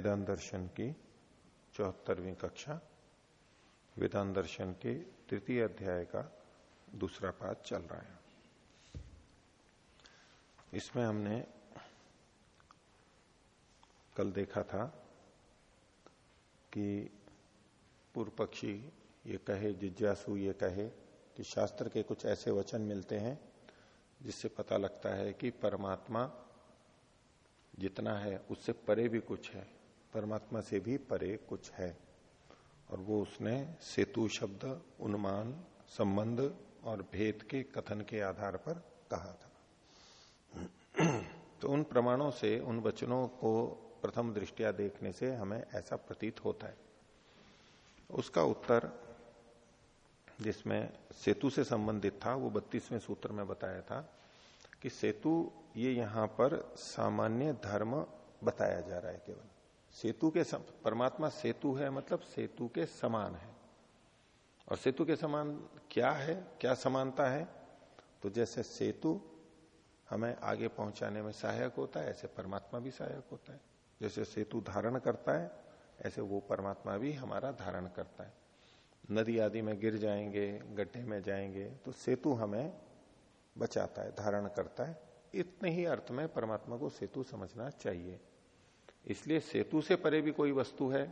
वेदांत दर्शन की चौहत्तरवीं कक्षा, वेदांत दर्शन के तृतीय अध्याय का दूसरा पाठ चल रहा है। इसमें हमने कल देखा था कि पूर्व पक्षी ये कहे, जिज्ञासु ये कहे कि शास्त्र के कुछ ऐसे वचन मिलते हैं जिससे पता लगता है कि परमात्मा जितना है, उससे परे भी कुछ है। परमात्मा से भी परे कुछ है। और वो उसने सेतु शब्द, उन्मान, संबंध और भेद के कथन के आधार पर कहा था। तो उन प्रमाणों से, उन वचनों को प्रथम दृष्टिया देखने से हमें ऐसा प्रतीत होता है। उसका उत्तर, जिसमें सेतु से संबंधित था, वो बत्तीसवें सूत्र में बताया था कि सेतु ये यहाँ पर सामान्य धर्म बताया जा रहा है केवल। सेतु के सम, परमात्मा सेतु है मतलब सेतु के समान है। और सेतु के समान क्या है क्या समानता है? तो जैसे सेतु हमें आगे पहुँचाने में सहायक होता है ऐसे परमात्मा भी सहायक होता है। जैसे सेतु धारण करता है ऐसे वो परमात्मा भी हमारा धारण करता है। नदी आदि में गिर जाएँगे गड्ढे में जाएँगे तो सेतु हमें बचाता है धारण करता है। इतने ही अर्थ में परमात्मा को सेतु समझना चाहिए। इसलिए सेतु से परे भी कोई वस्तु है,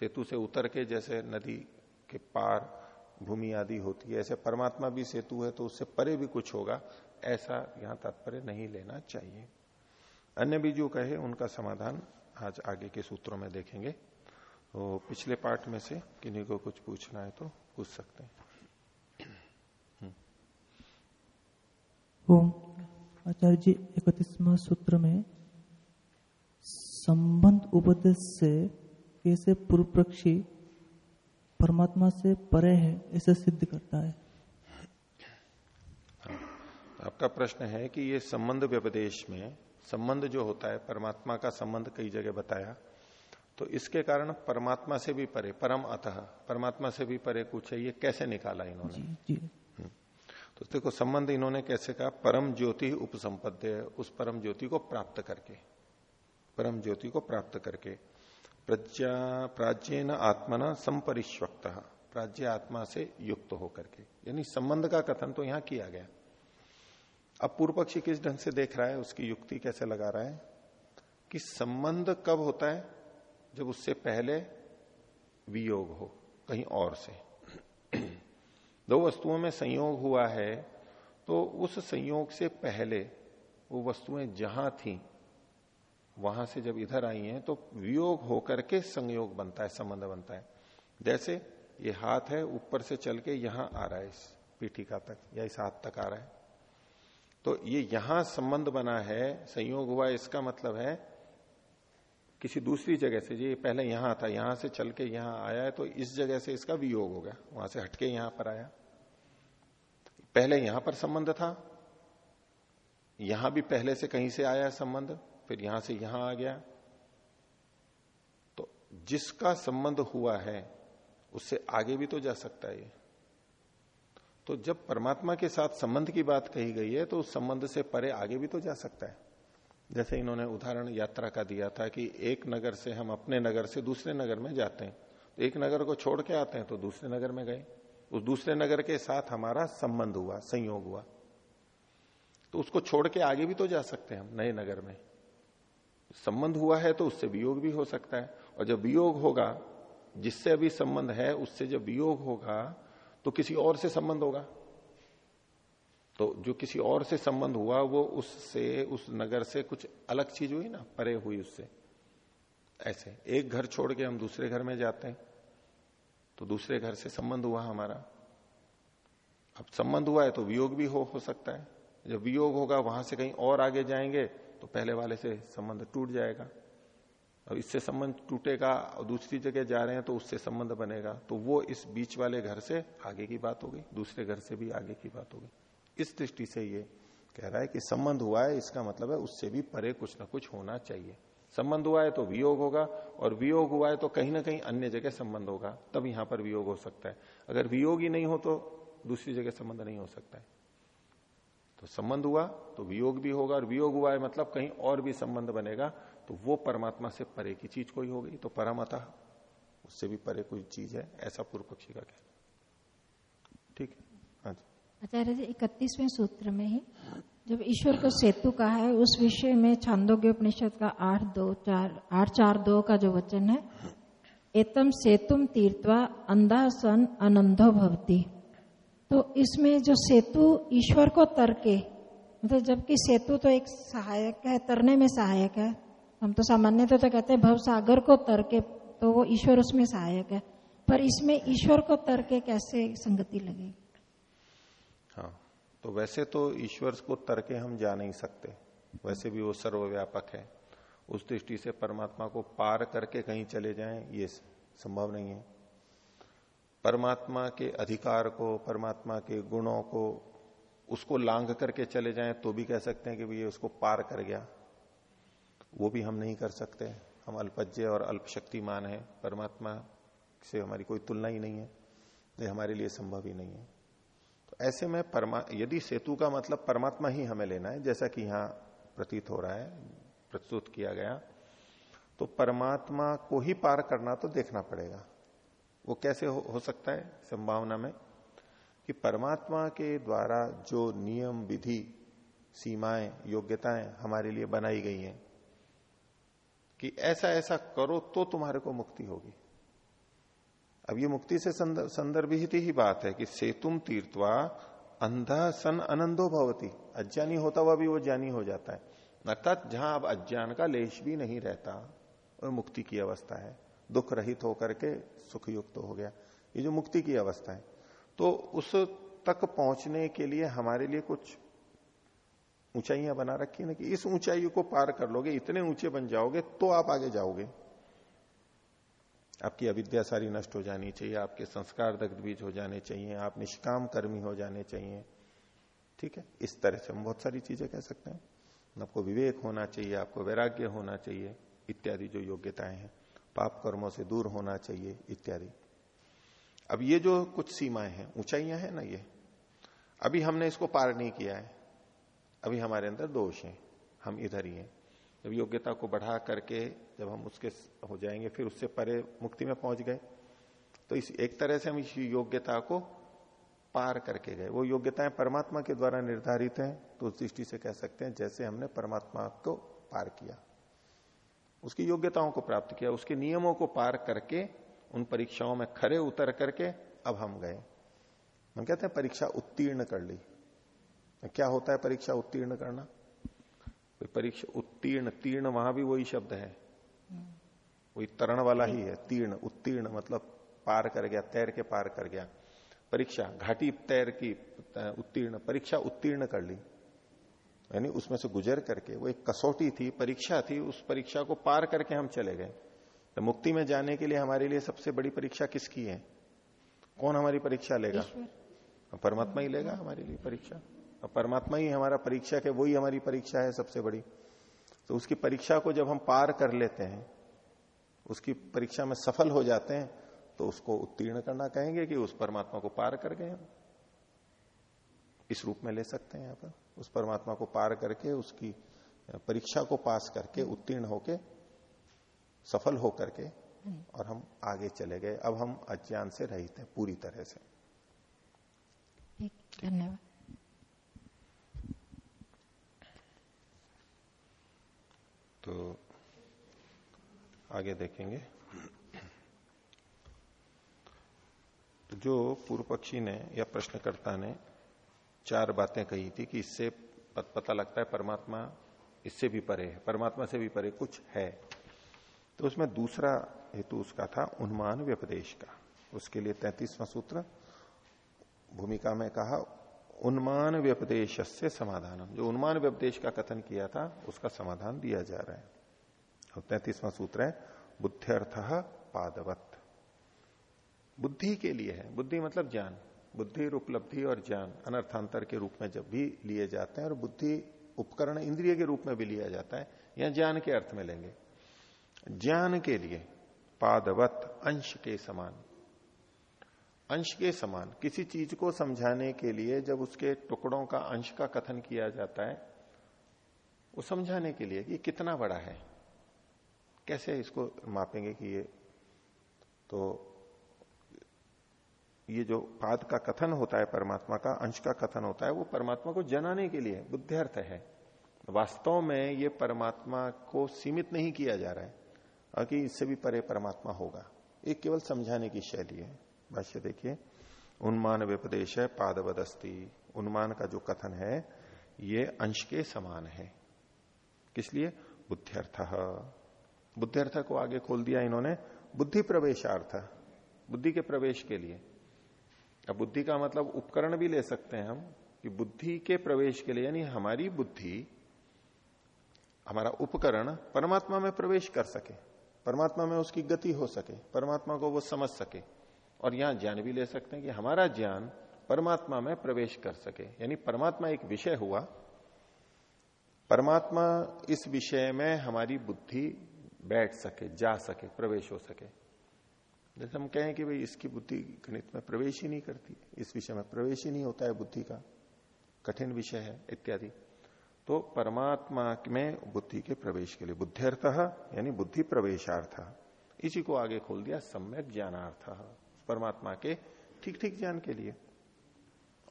सेतु से उतर के जैसे नदी के पार भूमि आदि होती है, ऐसे परमात्मा भी सेतु है तो उससे परे भी कुछ होगा, ऐसा यहाँ तात्पर्य नहीं लेना चाहिए। अन्य भी जो कहे, उनका समाधान आज आगे के सूत्रों में देखेंगे। तो पिछले पार्ट में से किन्हीं को कुछ पूछना है तो पूछ सकते हैं। आचार्य जी, इकतीसवा सूत्र में संबंध उपदेश से कैसे पूर्व पक्षी परमात्मा से परे है ऐसे सिद्ध करता है। आपका प्रश्न है कि ये संबंध व्यपदेश में संबंध जो होता है परमात्मा का संबंध कई जगह बताया तो इसके कारण परमात्मा से भी परे परम अतः परमात्मा से भी परे कुछ है ये कैसे निकाला इन्होंने? जी जी। तो देखो संबंध इन्होंने कैसे कहा? परम ज्योति उपसंपद्य उस परम ज्योति को प्राप्त करके। परम ज्योति को प्राप्त करके। प्रज्ञा प्राज्यन आत्मना संपरिश्वक्त प्राज्य आत्मा से युक्त होकर के। यानी संबंध का कथन तो यहाँ किया गया। अब पूर्व पक्षी किस ढंग से देख रहा है, उसकी युक्ति कैसे लगा रहा है? कि संबंध कब होता है? जब उससे पहले वियोग हो, कहीं और से। दो वस्तुओं में संयोग हुआ है तो उस संयोग से पहले वो वस्तुएँ जहाँ थी वहाँ से जब इधर आई हैं तो वियोग होकर के संयोग बनता है, संबंध बनता है। जैसे ये हाथ है, ऊपर से चल के यहाँ आ रहा है इस पीठिका तक, या इस हाथ तक आ रहा है। तो ये यहाँ संबंध बना है, संयोग हुआ, इसका मतलब है किसी दूसरी जगह से जी पहले यहाँ था, यहाँ से चल के यहाँ आया है तो इस जगह से इसका वियोग हो गया, वहाँ से हटके यहाँ पर आया। पहले यहाँ पर संबंध था, यहाँ भी पहले से कहीं से आया संबंध फिर यहाँ से यहाँ आ गया। तो जिसका संबंध हुआ है, उससे आगे भी तो जा सकता है तो जब परमात्मा के साथ संबंध की बात कही गई है तो उस संबंध से परे आगे भी तो जा सकता है। जैसे इन्होंने उदाहरण यात्रा का दिया था कि एक नगर से हम अपने नगर से दूसरे नगर में जाते हैं। तो एक नगर को छोड़ के आते हैं तो दूसरे नगर में गए। उस दूसरे नगर के साथ हमारा संबंध हुआ, संयोग हुआ। तो उसको छोड़ के आगे भी तो जा सकते हैं हम, नए नगर में। संबंध हुआ है तो उससे वियोग भी हो सकता है। और जब वियोग होगा, जिससे अभी संबंध है, उससे जब वियोग होगा तो किसी और से संबंध होगा। तो जो किसी और से संबंध हुआ, वो उससे, उस नगर से कुछ अलग चीज़ हुई ना, परे हुई उससे। ऐसे, एक घर छोड़ के हम दूसरे घर में जाते हैं तो दूसरे घर से संबंध हुआ हमारा। अब संबंध हुआ है तो वियोग भी हो हो सकता है। जब वियोग होगा, वहाँ से कहीं और आगे जाएँगे तो पहले वाले से संबंध टूट जाएगा। अब इससे संबंध टूटेगा और दूसरी जगह जा रहे हैं तो उससे संबंध बनेगा। तो वो इस बीच वाले घर से आगे की बात होगी दूसरे घर से भी आगे की बात होगी इस दृष्टि से ये कह रहा है कि संबंध हुआ है, इसका मतलब है उससे भी परे कुछ ना कुछ होना चाहिए। संबंध हुआ है तो वियोग होगा, और वियोग हुआ है तो कहीं ना कहीं अन्य जगह संबंध होगा। तब यहाँ पर वियोग हो सकता है। अगर वियोग ही नहीं हो तो दूसरी जगह संबंध नहीं हो सकता है। तो संबंध हुआ तो वियोग भी होगा, और वियोग हुआ है मतलब कहीं और भी संबंध बनेगा तो वो परमात्मा से परे की चीज़ कोई हो गई तो परमता उससे भी परे कोई चीज़ है, ऐसा पूर्व पक्षी का कहना। ठीक है? हाँ आचार्य जी, इकतीसवें सूत्र में ही, जब ईश्वर को सेतु कहा है, उस विषय में छांदोग्य उपनिषद का आठ दो चार, आठ चार दो का जो वचन है, एतम सेतुम तीर्थवा अंधा सन आनंदो भवती। तो इसमें जो सेतु ईश्वर को तरके मतलब जबकि सेतु तो एक सहायक है, तरने में सहायक है। हम तो सामान्य तो कहते हैं भव सागर को तरके तो वो ईश्वर उसमें सहायक है। पर इसमें ईश्वर को तरके कैसे संगति लगेगी हाँ तो वैसे तो ईश्वर को तरके हम जा नहीं सकते। वैसे भी वो सर्वव्यापक है। उस दृष्टि से परमात्मा को पार करके कहीं चले जाएँ, ये संभव नहीं है। परमात्मा के अधिकार को, परमात्मा के गुणों को, उसको लांग करके चले जाएँ तो भी कह सकते हैं कि ये उसको पार कर गया। वो भी हम नहीं कर सकते। हम अल्पज्य और अल्प शक्तिमान है। परमात्मा से हमारी कोई तुलना ही नहीं है। ये हमारे लिए संभव ही नहीं है। तो ऐसे में परमा, यदि सेतु का मतलब परमात्मा ही हमें लेना है, जैसा कि यहाँ प्रतीत हो रहा है, प्रस्तुत किया गया तो परमात्मा को ही पार करना तो देखना पड़ेगा। वो कैसे हो, हो सकता है संभावना में? कि परमात्मा के द्वारा जो नियम विधि सीमाएँ योग्यताएँ हमारे लिए बनाई गई हैं कि ऐसा ऐसा करो तो तुम्हारे को मुक्ति होगी। अब ये मुक्ति से संदर्भित ही बात है कि सेतुम तीर्थवा अंधा सन अनंदो भवती। अज्ञानी होता हुआ भी वो ज्ञानी हो जाता है। अर्थात जहाँ अब अज्ञान का लेश भी नहीं रहता और मुक्ति की अवस्था है दुख रहित होकर के सुख युक्त हो गया। ये जो मुक्ति की अवस्था है। तो उस तक पहुँचने के लिए हमारे लिए कुछ ऊंचाइयाँ बना रखी है ना कि इस ऊंचाई को पार कर लोगे, इतने ऊँचे बन जाओगे तो आप आगे जाओगे। आपकी अविद्या सारी नष्ट हो जानी चाहिए, आपके संस्कार दग्ध बीज हो जाने चाहिए, आप निष्काम कर्मी हो जाने चाहिए। ठीक है? इस तरह से हम बहुत सारी चीज़ें कह सकते हैं। आपको विवेक होना चाहिए, आपको वैराग्य होना चाहिए, इत्यादि जो योग्यताएँ हैं। पाप कर्मों से दूर होना चाहिए, इत्यादि। अब ये जो कुछ सीमाएँ हैं, ऊंचाइयाँ हैं ना ये? अभी हमने इसको पार नहीं किया है। अभी हमारे अंदर दोष है। हम इधर ही हैं। जब योग्यता को बढ़ा करके जब हम उसके हो जाएँगे, फिर उससे परे मुक्ति में पहुँच गए। तो इस, एक तरह से हम इस योग्यता को पार करके गए। वो योग्यताएँ परमात्मा के द्वारा निर्धारित हैं तो उस दृष्टि से कह सकते हैं, जैसे हमने परमात्मा को पार किया। उसकी योग्यताओं को प्राप्त किया, उसके नियमों को पार करके, उन परीक्षाओं में खरे उतर करके, अब हम गए। हम कहते हैं परीक्षा उत्तीर्ण कर ली। क्या होता है परीक्षा उत्तीर्ण करना? परीक्षा उत्तीर्ण, तीर्ण वहाँ भी वही शब्द है। वही तरण वाला ही है, तीर्ण, उत्तीर्ण मतलब पार कर गया, तैर के पार कर गया। परीक्षा, घाटी तैर की, उत्तीर्ण, परीक्षा उत्तीर्ण कर ली। यानी उसमें से गुजर करके वो एक कसौटी थी परीक्षा थी उस परीक्षा को पार करके हम चले गए। तो मुक्ति में जाने के लिए हमारे लिए सबसे बड़ी परीक्षा किसकी है? कौन हमारी परीक्षा लेगा? परमात्मा ही लेगा हमारे लिए परीक्षा। और परमात्मा ही हमारा परीक्षा है वही हमारी परीक्षा है सबसे बड़ी। तो उसकी परीक्षा को जब हम पार कर लेते हैं उसकी परीक्षा में सफल हो जाते हैं तो उसको उत्तीर्ण करना कहेंगे कि उस परमात्मा को पार कर गए हम। इस रूप में ले सकते हैं यहाँ पर उस परमात्मा को पार करके उसकी परीक्षा को पास करके उत्तीर्ण होके सफल हो करके और हम आगे चले गए। अब हम अज्ञान से रहित हैं पूरी तरह से। धन्यवाद। तो आगे देखेंगे। तो जो पूर्व पक्षी ने या प्रश्नकर्ता ने चार बातें कही थी कि इससे पता लगता है परमात्मा इससे भी परे है, परमात्मा से भी परे कुछ है। तो उसमें दूसरा हेतु उसका था उन्मान व्यपदेश का। उसके लिए तैतीसवां सूत्र, भूमिका में कहा, उन्मान व्यपदेश से समाधान जो उन्मान व्यपदेश का कथन किया था, उसका समाधान दिया जा रहा है। और तैतीसवां सूत्र है, बुद्ध्यर्थ पादवत। बुद्धि के लिए है। बुद्धि मतलब ज्ञान। बुद्धि उपलब्धि और ज्ञान, अनर्थांतर के रूप में जब भी लिए जाते हैं और बुद्धि उपकरण इंद्रिय के रूप में भी लिया जाता है, या ज्ञान के अर्थ में लेंगे। ज्ञान के लिए पादवत अंश के समान। अंश के समान, किसी चीज़ को समझाने के लिए जब उसके टुकड़ों का अंश का कथन किया जाता है, वो समझाने के लिए कि कितना बड़ा है। कैसे इसको मापेंगे कि ये तो ये जो पाद का कथन होता है, परमात्मा का अंश का कथन होता है, वो परमात्मा को जनाने के लिए बुद्धिर्थ है। वास्तव में ये परमात्मा को सीमित नहीं किया जा रहा है कि इससे भी परे परमात्मा होगा। ये केवल समझाने की शैली है। भाष्य देखिए, उन्मान व्यपदेश है, पादवदस्ती। उन्मान का जो कथन है, ये अंश के समान है। किस लिए? बुद्धिर्थ बुद्धिर्थ को आगे खोल दिया इन्होंने। बुद्धि प्रवेशार्थ। बुद्धि के प्रवेश के लिए। अब बुद्धि का मतलब उपकरण भी ले सकते हैं हम कि बुद्धि के प्रवेश के लिए, यानी हमारी बुद्धि, हमारा उपकरण परमात्मा में प्रवेश कर सके, परमात्मा में उसकी गति हो सके, परमात्मा को वो समझ सके और यहाँ ज्ञान भी ले सकते हैं कि हमारा ज्ञान परमात्मा में प्रवेश कर सके। यानी परमात्मा एक विषय हुआ, परमात्मा इस विषय में हमारी बुद्धि बैठ सके, जा सके, प्रवेश हो सके। जैसे हम कहें कि भाई इसकी बुद्धि गणित में प्रवेश ही नहीं करती, इस विषय में प्रवेश ही नहीं होता है बुद्धि का, कठिन विषय है, इत्यादि। तो परमात्मा में बुद्धि के प्रवेश के लिए बुद्धिर्थ यानी बुद्धि प्रवेशार्थ, इसी को आगे खोल दिया सम्यक ज्ञानार्थ, परमात्मा के ठीक ठीक ज्ञान के लिए।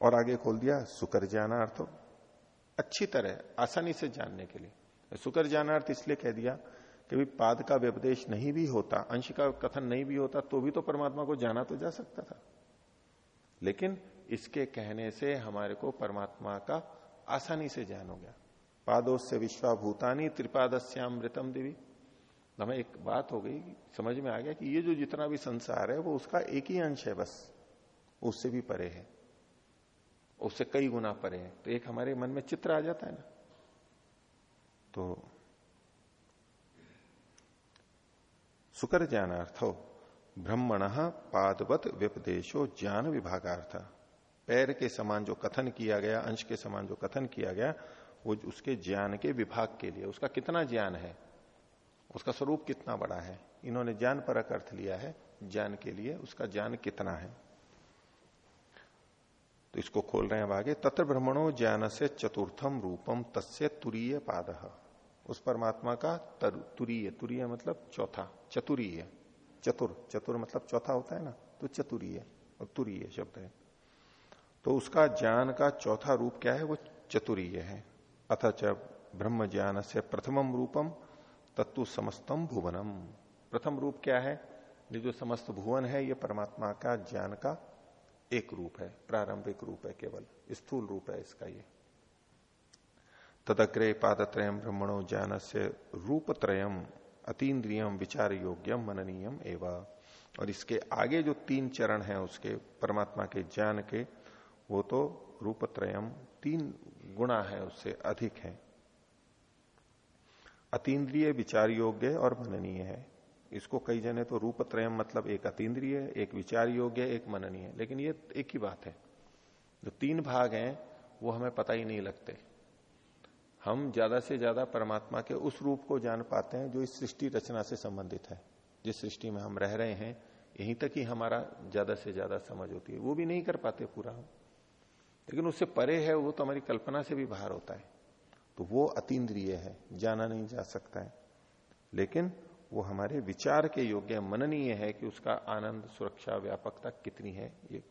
और आगे खोल दिया सुकर ज्ञानार्थ, अच्छी तरह, आसानी से जानने के लिए। सुकर ज्ञानार्थ इसलिए कह दिया कि भी पाद का व्यपदेश नहीं भी होता, अंश का कथन नहीं भी होता तो भी तो परमात्मा को जाना तो जा सकता था। लेकिन इसके कहने से हमारे को परमात्मा का आसानी से ज्ञान हो गया। पादोस से विश्वाभूतानी त्रिपादस्यामृतम देवी। हमें एक बात हो गई, समझ में आ गया कि ये जो जितना भी संसार है, वो उसका एक ही अंश है बस। उससे भी परे है। उससे कई गुना परे है। तो एक हमारे मन में चित्र आ जाता है ना। तो सुकर ज्ञानार्थो ब्रह्मण पादवत व्यपदेशो ज्ञान विभागार्थ। पैर के समान जो कथन किया गया, अंश के समान जो कथन किया गया, वो उसके ज्ञान के विभाग के लिए, उसका कितना ज्ञान है? उसका स्वरूप कितना बड़ा है? इन्होंने ज्ञान परक अर्थ लिया है, ज्ञान के लिए उसका ज्ञान कितना है? तो इसको खोल रहे हैं आगे, तत्र ब्रह्मणो ज्ञान से चतुर्थम रूपम तस्य तुरीय पाद। उस परमात्मा का तुरीय तुरीय मतलब चौथा, चतुरीय, चतुर चतुर मतलब चौथा होता है ना तो चतुरीय और तुरीय शब्द है। तो उसका ज्ञान का चौथा रूप क्या है? वो चतुरीय है। अथ ब्रह्म ज्ञान से प्रथमम रूपम तत्व समस्तम भुवनम। प्रथम रूप क्या है? ये जो समस्त भुवन है, ये परमात्मा का ज्ञान का एक रूप है, प्रारंभिक रूप है केवल, स्थूल रूप है इसका ये। तदग्रे पादत्रयम ब्रह्मणो ज्ञान से रूप त्रयम अतीन्द्रियम विचार योग्यम मननीयम एवं। और इसके आगे जो तीन चरण हैं, उसके परमात्मा के ज्ञान के, वो तो रूपत्रयम तीन गुणा है, उससे अधिक है। अतीन्द्रिय विचार योग्य और मननीय है। इसको कई जने तो रूपत्रयम मतलब एक अतीन्द्रिय, एक विचार योग्य एक मननीय। लेकिन ये एक ही बात है। जो तीन भाग हैं, वो हमें पता ही नहीं लगते। हम ज़्यादा से ज़्यादा परमात्मा के उस रूप को जान पाते हैं जो इस सृष्टि रचना से संबंधित है। जिस सृष्टि में हम रह रहे हैं, यहीं तक ही हमारा ज़्यादा से ज़्यादा समझ होती है। वो भी नहीं कर पाते पूरा हम। लेकिन उससे परे है, वो तो हमारी कल्पना से भी बाहर होता है। तो वो अतीन्द्रिय है, जाना नहीं जा सकता है। लेकिन वो हमारे विचार के योग्य, मननीय है कि उसका आनंद, सुरक्षा, व्यापकता कितनी है, ये।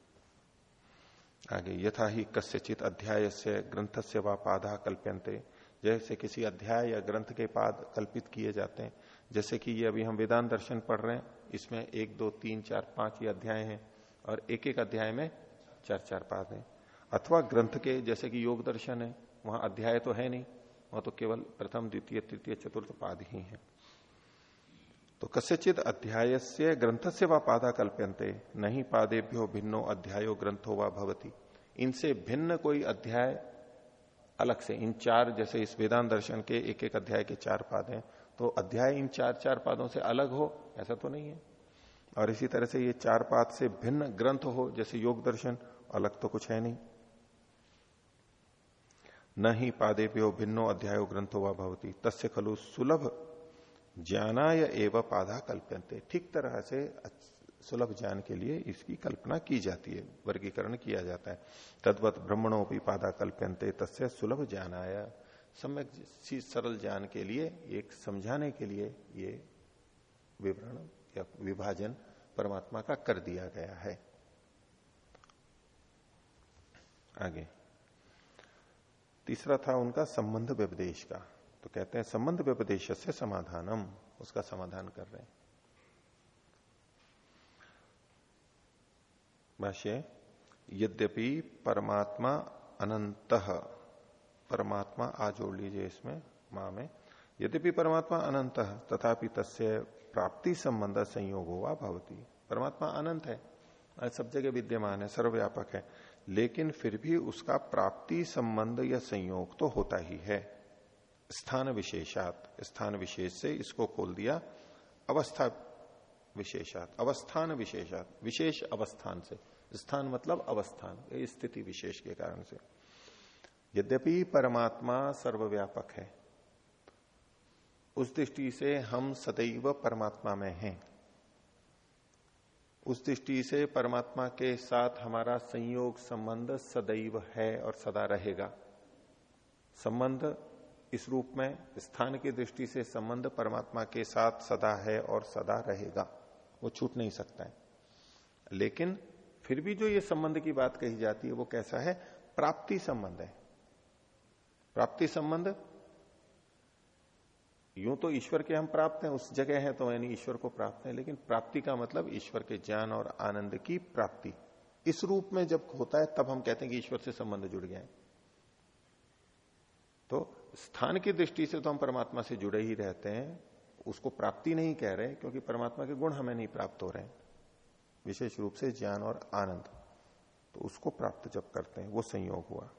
आगे, यथा ही कस्यचित अध्याय से ग्रंथ से व पाधा कल्प्यंते जैसे किसी अध्याय या ग्रंथ के पाद कल्पित किए जाते हैं। जैसे कि ये अभी हम वेदांत दर्शन पढ़ रहे हैं, इसमें एक, दो, तीन, चार, पाँच ये अध्याय हैं और एक एक अध्याय में चार चार पाद हैं। अथवा ग्रंथ के जैसे कि योग दर्शन है, वहाँ अध्याय तो है नहीं, वहाँ तो केवल प्रथम, द्वितीय, तृतीय, चतुर्थ पाद ही है। तो कस्यचित अध्याय से ग्रंथ से व पादा कल्प्यंते नहीं पादेभ्यो भिन्नो अध्यायो ग्रंथो व भवती। इनसे भिन्न कोई अध्याय अलग से, इन चार जैसे इस वेदांत दर्शन के एक एक अध्याय के चार पाद हैं तो अध्याय इन चार चार पादों से अलग हो, ऐसा तो नहीं है। और इसी तरह से ये चार पाद से भिन्न ग्रंथ हो, जैसे योग दर्शन, अलग तो कुछ है नहीं। न ही पादे प्यो भिन्नो अध्यायो ग्रंथो व भवती, तस्य खलु सुलभ ज्ञानाय एवं पाधा कल्पनते ठीक तरह से सुलभ ज्ञान के लिए इसकी कल्पना की जाती है, वर्गीकरण किया जाता है। तद्वत भी पादा कल्पनते तस्य सुलभ ज्ञान आया सम्यक सरल ज्ञान के लिए, एक समझाने के लिए ये विवरण या विभाजन परमात्मा का कर दिया गया है। आगे। तीसरा था उनका संबंध व्यपदेश का। तो कहते हैं, संबंध व्यपदेश से समाधानम, उसका समाधान कर रहे हैं। भाष्य यद्यपि परमात्मा अनंत, परमात्मा आ जोड़ लीजिए इसमें, माँ में, यद्यपि परमात्मा अनंत, तथापि तस्य प्राप्ति संबंध संयोग हुआ भवती। परमात्मा अनंत है सब जगह विद्यमान है, सर्वव्यापक है, लेकिन फिर भी उसका प्राप्ति संबंध या संयोग तो होता ही है। स्थान विशेषात, स्थान विशेष से इसको खोल दिया, अवस्था विशेषात, अवस्थान विशेषात, विशेष अवस्थान से। स्थान मतलब अवस्थान स्थिति विशेष के कारण से। यद्यपि परमात्मा सर्वव्यापक है, उस दृष्टि से हम सदैव परमात्मा में हैं। उस दृष्टि से परमात्मा के साथ हमारा संयोग संबंध सदैव है और सदा रहेगा। संबंध इस रूप में, स्थान की दृष्टि से संबंध परमात्मा के साथ सदा है और सदा रहेगा। वो छूट नहीं सकता है। लेकिन फिर भी जो ये संबंध की बात कही जाती है, वो कैसा है? प्राप्ति संबंध है। प्राप्ति संबंध, यूँ तो ईश्वर के हम प्राप्त हैं, उस जगह है तो यानी ईश्वर को प्राप्त है, लेकिन प्राप्ति का मतलब ईश्वर के ज्ञान और आनंद की प्राप्ति। इस रूप में जब होता है, तब हम कहते हैं कि ईश्वर से संबंध जुड़ है। तो स्थान की दृष्टि से तो हम परमात्मा से जुड़े ही रहते हैं उसको प्राप्ति नहीं कह रहे क्योंकि परमात्मा के गुण हमें नहीं प्राप्त हो रहे विशेष रूप से ज्ञान और आनंद। तो उसको प्राप्त जब करते हैं, वो संयोग हुआ।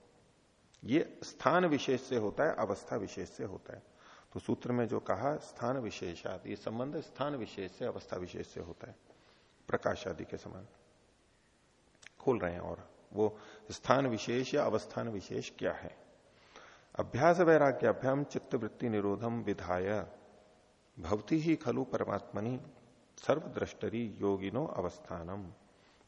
ये स्थान विशेष से होता है, अवस्था विशेष से होता है। तो सूत्र में जो कहा, स्थान विशेषाद ये संबंध स्थान विशेष से, अवस्था विशेष से होता है। प्रकाश आदि के समान। खोल रहे हैं और, वो स्थान विशेष या अवस्थान विशेष क्या है? अभ्यास वैराग्याभ्याम चित्त वृत्ति निरोधम विधाय। भवती ही खलु परमात्मनि सर्वद्रष्टरी योगिनो अवस्थानम।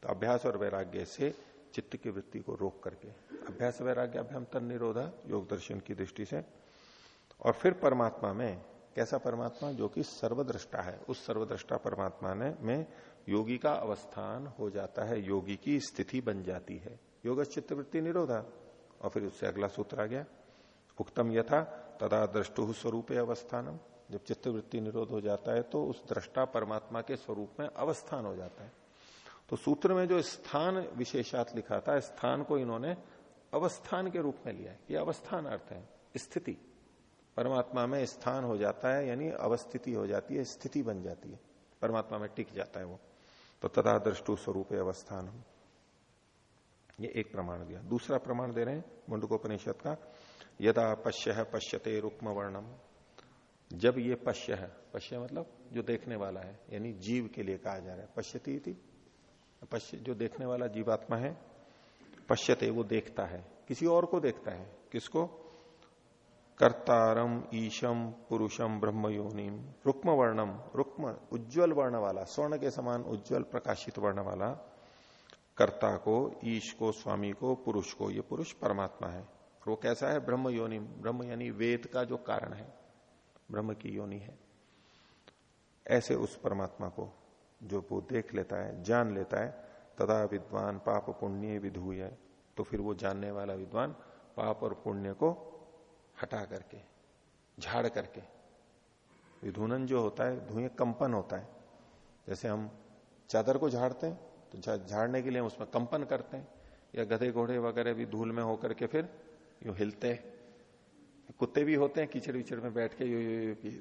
तो अभ्यास और वैराग्य से चित्त की वृत्ति को रोक करके, अभ्यास वैराग्य तन निरोधा, योग दर्शन की दृष्टि से। और फिर परमात्मा में, कैसा परमात्मा? जो कि सर्वद्रष्टा है। उस सर्वद्रष्टा परमात्मा ने, में योगी का अवस्थान हो जाता है। योगी की स्थिति बन जाती है। योग चित्तवृत्ति निरोधा। और फिर उससे अगला सूत्र आ गया। उक्तम यथा तदा दृष्टु स्वरूप अवस्थानम। जब चित्तवृत्ति निरोध हो जाता है तो उस दृष्टा परमात्मा के स्वरूप में अवस्थान हो जाता है। तो सूत्र में जो स्थान विशेषात लिखा था, स्थान को इन्होंने अवस्थान के रूप में लिया है। ये अवस्थान अर्थ है, स्थिति। परमात्मा में स्थान हो जाता है, यानी अवस्थिति हो जाती है, स्थिति बन जाती है। परमात्मा में टिक जाता है वो। तो तथा दृष्टु स्वरूप अवस्थान ये एक प्रमाण दिया। दूसरा प्रमाण दे रहे हैं मुंडकोपनिषद का। यदा पश्य पश्यते रुक्म वर्णम जब ये पश्य है, पश्य मतलब जो देखने वाला है, यानी जीव के लिए कहा जा रहा है, पश्यती थी पश्य, जो देखने वाला जीवात्मा है, पश्यते, वो देखता है, किसी और को देखता है, किसको? कर्तारम, ईशम, पुरुषम ब्रह्म योनिम रुक्म वर्णम रुक्म उज्जवल वर्ण वाला, स्वर्ण के समान उज्जवल प्रकाशित वर्ण वाला, कर्ता को, ईश को, स्वामी को, पुरुष को, ये पुरुष परमात्मा है। वो कैसा है? ब्रह्म योनिम ब्रह्म यानी वेद का जो कारण है। ब्रह्म की योनि है। ऐसे उस परमात्मा को जो वो देख लेता है, जान लेता है, तदा विद्वान पाप पुण्य विधुय तो फिर वो जानने वाला विद्वान पाप और पुण्य को हटा करके, झाड़ करके, विधुनन जो होता है, धुएँ कंपन होता है। जैसे हम चादर को झाड़ते हैं तो झाड़ने के लिए उसमें कंपन करते हैं, या गधे घोड़े वगैरह भी धूल में होकर के फिर यूँ हिलते कुत्ते भी होते हैं कीचड़ विचड़ में बैठ के यू, यू, यू,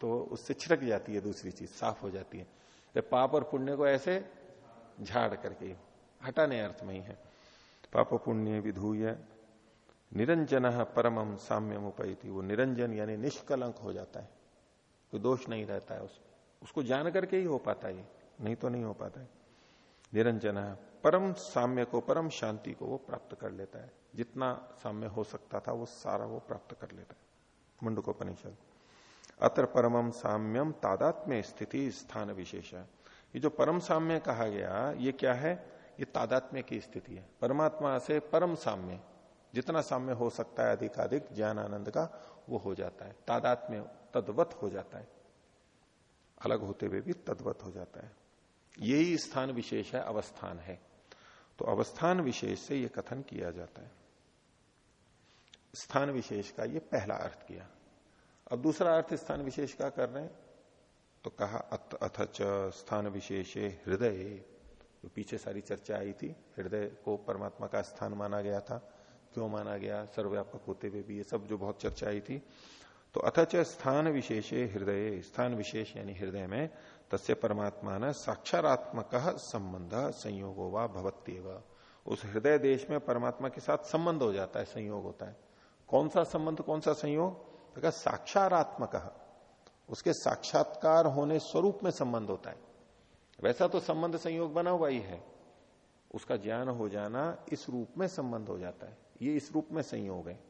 तो उससे छिड़क जाती है दूसरी चीज़ साफ़ हो जाती है। तो पाप और पुण्य को ऐसे झाड़ करके हटाने अर्थ में ही है। पाप पुण्य विधूय निरंजन परमम साम्यम उपैती। वो निरंजन यानी निष्कलंक हो जाता है। कोई दोष नहीं रहता है उसमें उसको जान करके ही हो पाता है नहीं तो नहीं हो पाता है। निरंजन परम साम्य को, परम शांति को वो प्राप्त कर लेता है। जितना साम्य हो सकता था, वो सारा वो प्राप्त कर लेता है। मुंडकोपनिषद। अत्र परमम साम्यम तादात्म्य स्थिति स्थान विशेष। है ये जो परम साम्य कहा गया, ये क्या है? ये तादात्म्य की स्थिति है। परमात्मा से परम साम्य, जितना साम्य हो सकता है अधिकाधिक ज्ञान आनंद का, वो हो जाता है। तादात्म्य तद्वत हो जाता है। अलग होते हुए भी तद्वत हो जाता है। यही स्थान विशेष है, अवस्थान है। तो अवस्थान विशेष से यह कथन किया जाता है। स्थान विशेष का यह पहला अर्थ किया। अब दूसरा अर्थ, स्थान विशेष का कर रहे हैं? तो कहा अथ स्थान विशेष हृदय। जो पीछे सारी चर्चा आई थी, हृदय को परमात्मा का स्थान माना गया था। क्यों माना गया? सर्वव्यापक होते हुए भी ये सब जो बहुत चर्चा आई थी। तो अथच स्थान विशेष हृदय। स्थान विशेष यानी हृदय में तस्य परमात्मा न साक्षात्मक संबंध, संयोगो उस हृदय देश में परमात्मा के साथ संबंध हो जाता है, संयोग होता है। कौन सा संबंध, कौन सा संयोग? तो साक्षात्मक उसके साक्षात्कार होने स्वरूप में संबंध होता है। वैसा तो संबंध संयोग बना हुआ ही है। उसका ज्ञान हो जाना इस रूप में संबंध हो जाता है। ये इस रूप में संयोग है।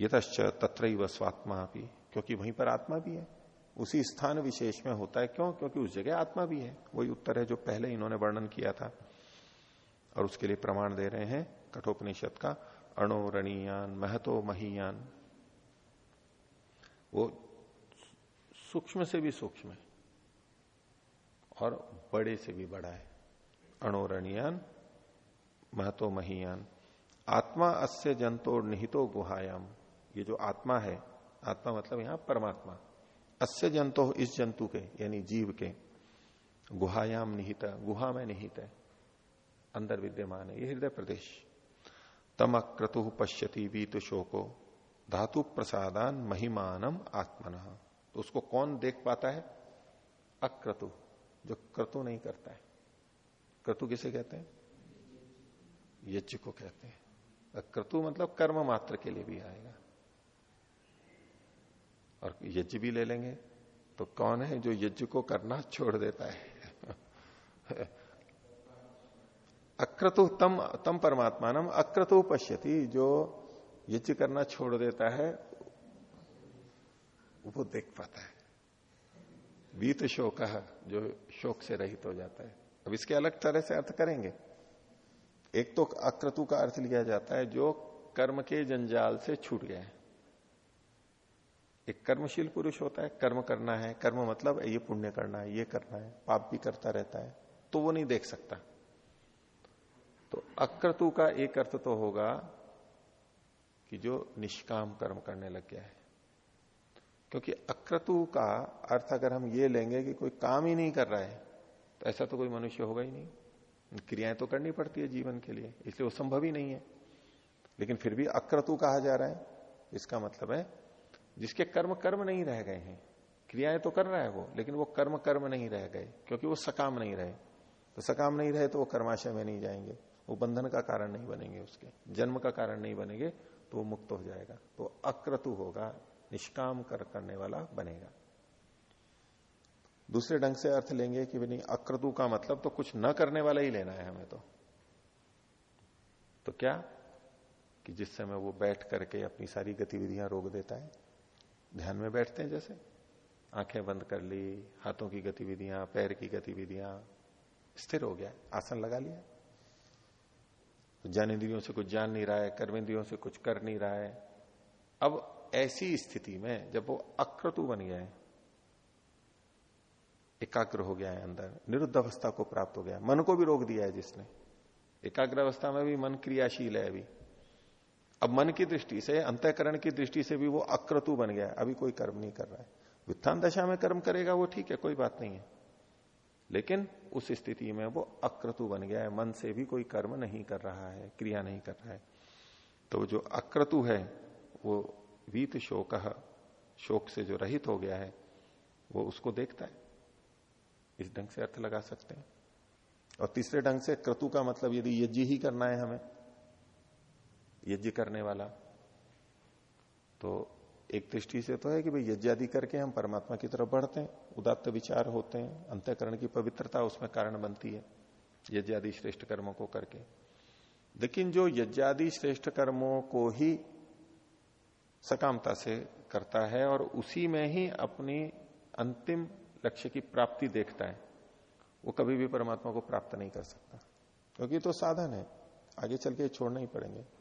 यतश्च तत्र स्वात्मा भी क्योंकि वहीं पर आत्मा भी है। उसी स्थान विशेष में होता है। क्यों? क्योंकि उस जगह आत्मा भी है। वही उत्तर है जो पहले इन्होंने वर्णन किया था। और उसके लिए प्रमाण दे रहे हैं कठोपनिषद का अणोरणीयान महतो महीयान। वो सूक्ष्म से भी सूक्ष्म है और बड़े से भी बड़ा है। अणोरणीयान महतो महीयान। आत्मा अस्य जंतो निहितो गुहायाम। ये जो आत्मा है, आत्मा मतलब यहाँ परमात्मा। अस्य जंतु इस जंतु के, यानी जीव के। गुहायाम निहित गुहा में निहित है। अंदर विद्यमान है। ये हृदय प्रदेश। तम अक्रतु पश्यति वीत शोको। धातु प्रसादान महिमानम आत्मन। तो उसको कौन देख पाता है? अक्रतु, जो क्रतु नहीं करता है। क्रतु किसे कहते हैं? यज्ञ को कहते हैं। अक्रतु मतलब कर्म मात्र के लिए भी आएगा। और यज्ञ भी ले लेंगे। तो कौन है जो यज्ञ को करना छोड़ देता है? अक्रतु तम तम परमात्मा नम अक्रतु पश्यति, जो यज्ञ करना छोड़ देता है, वो देख पाता है। वीत शोक, जो शोक से रहित हो जाता है। अब इसके अलग तरह से अर्थ करेंगे। एक तो अक्रतु का अर्थ लिया जाता है, जो कर्म के जंजाल से छूट गया है। एक कर्मशील पुरुष होता है, कर्म करना है, कर्म मतलब ये पुण्य करना है, ये करना है, पाप भी करता रहता है तो वो नहीं देख सकता। तो अक्रतु का एक अर्थ तो होगा कि जो निष्काम कर्म करने लग गया है। क्योंकि अक्रतु का अर्थ अगर हम ये लेंगे कि कोई काम ही नहीं कर रहा है तो ऐसा तो कोई मनुष्य होगा ही नहीं। क्रियाएँ तो करनी पड़ती है जीवन के लिए, इसलिए वो संभव ही नहीं है। लेकिन फिर भी अक्रतु कहा जा रहा है, इसका मतलब है जिसके कर्म कर्म नहीं रह गए हैं। क्रियाएँ तो कर रहा है वो, लेकिन वो कर्म कर्म नहीं रह गए, क्योंकि वो सकाम नहीं रहे। तो सकाम नहीं रहे तो वो कर्माशय में नहीं जाएँगे। वो बंधन का कारण नहीं बनेंगे उसके, जन्म का कारण नहीं बनेंगे तो वो मुक्त हो जाएगा। तो अक्रतु होगा, निष्काम कर करने वाला बनेगा। दूसरे ढंग से अर्थ लेंगे कि नहीं अक्रतु का मतलब तो कुछ न करने वाला ही लेना है हमें तो। तो क्या? कि जिस समय वो बैठ करके अपनी सारी गतिविधियाँ रोक देता है ध्यान में बैठते हैं जैसे। आँखें बंद कर ली, हाथों की गतिविधियाँ, पैर की गतिविधियाँ, स्थिर हो गया, आसन लगा लिया। तो इंद्रियों से कुछ जान नहीं रहा है, कर्मेंद्रियों से कुछ कर नहीं रहा है। अब ऐसी स्थिति में जब वो अक्रतु बन गया है एकाग्र हो गया है अंदर, निरुद्ध अवस्था को प्राप्त हो गया, मन को भी रोक दिया है जिसने। एकाग्र अवस्था में भी मन क्रियाशील है अभी। अब मन की दृष्टि से, अंतकरण की दृष्टि से भी वो अक्रतु बन गया अभी कोई कर्म नहीं कर रहा है। वित्थान दशा में कर्म करेगा वो, ठीक है, कोई बात नहीं है। लेकिन उस स्थिति में वो अक्रतु बन गया है। मन से भी कोई कर्म नहीं कर रहा है, क्रिया नहीं कर रहा है। तो जो अक्रतु है, वो वीत शोक शोक से जो रहित हो गया है, वो उसको देखता है। इस ढंग से अर्थ लगा सकते हैं। और तीसरे ढंग से क्रतु का मतलब यदि यज्ञ ही करना है हमें यज्ञ करने वाला। तो एक दृष्टि से तो है कि भाई यज्ञ आदि करके हम परमात्मा की तरफ़ बढ़ते हैं, उदात्त विचार होते हैं, अंतकरण की पवित्रता उसमें कारण बनती है, यज्ञ आदि श्रेष्ठ कर्मों को करके। लेकिन जो यज्ञादि श्रेष्ठ कर्मों को ही सकामता से करता है और उसी में ही अपनी अंतिम लक्ष्य की प्राप्ति देखता है, वो कभी भी परमात्मा को प्राप्त नहीं कर सकता। क्योंकि तो साधन है, आगे चल के छोड़ना ही पड़ेंगे।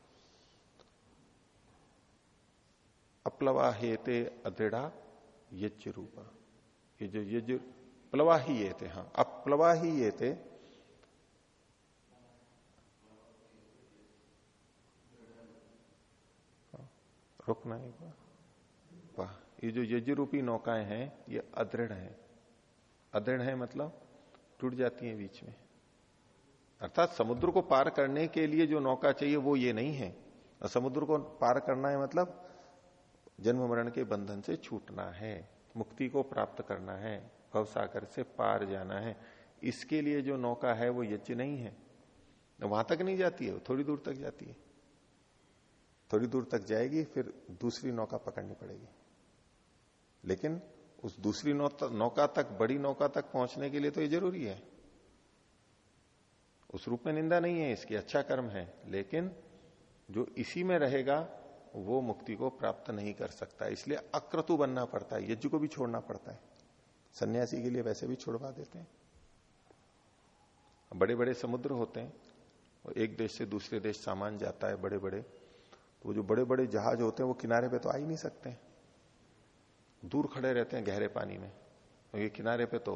अप्लवा हेते अदृढ़ा यज्ञ रूपा। ये जो यज्ञ प्लवा ही ये थे हाँ अप्लवा ही ये थे रुकना एक वाह, ये जो यज्ञ रूपी नौकाएँ हैं, ये अदृढ़ है। अदृढ़ है मतलब टूट जाती हैं बीच में। अर्थात समुद्र को पार करने के लिए जो नौका चाहिए, वो ये नहीं है। समुद्र को पार करना है मतलब जन्म मरण के बंधन से छूटना है, मुक्ति को प्राप्त करना है, भवसागर से पार जाना है। इसके लिए जो नौका है वो यज्ञ नहीं है। वहाँ तक नहीं जाती है थोड़ी दूर तक जाती है। थोड़ी दूर तक जाएगी, फिर दूसरी नौका पकड़नी पड़ेगी। लेकिन उस दूसरी नौका तक, बड़ी नौका तक पहुँचने के लिए तो ये ज़रूरी है। उस रूप में निंदा नहीं है, इसकी अच्छा कर्म है। लेकिन जो इसी में रहेगा वो मुक्ति को प्राप्त नहीं कर सकता। इसलिए अक्रतु बनना पड़ता है, यज्ञ को भी छोड़ना पड़ता है। सन्यासी के लिए वैसे भी छोड़वा देते हैं। बड़े बड़े समुद्र होते हैं, और एक देश से दूसरे देश सामान जाता है बड़े बड़े तो जो बड़े बड़े जहाज़ होते हैं, वो किनारे पे तो आ ही नहीं सकते। दूर खड़े रहते हैं गहरे पानी में तो ये किनारे पे तो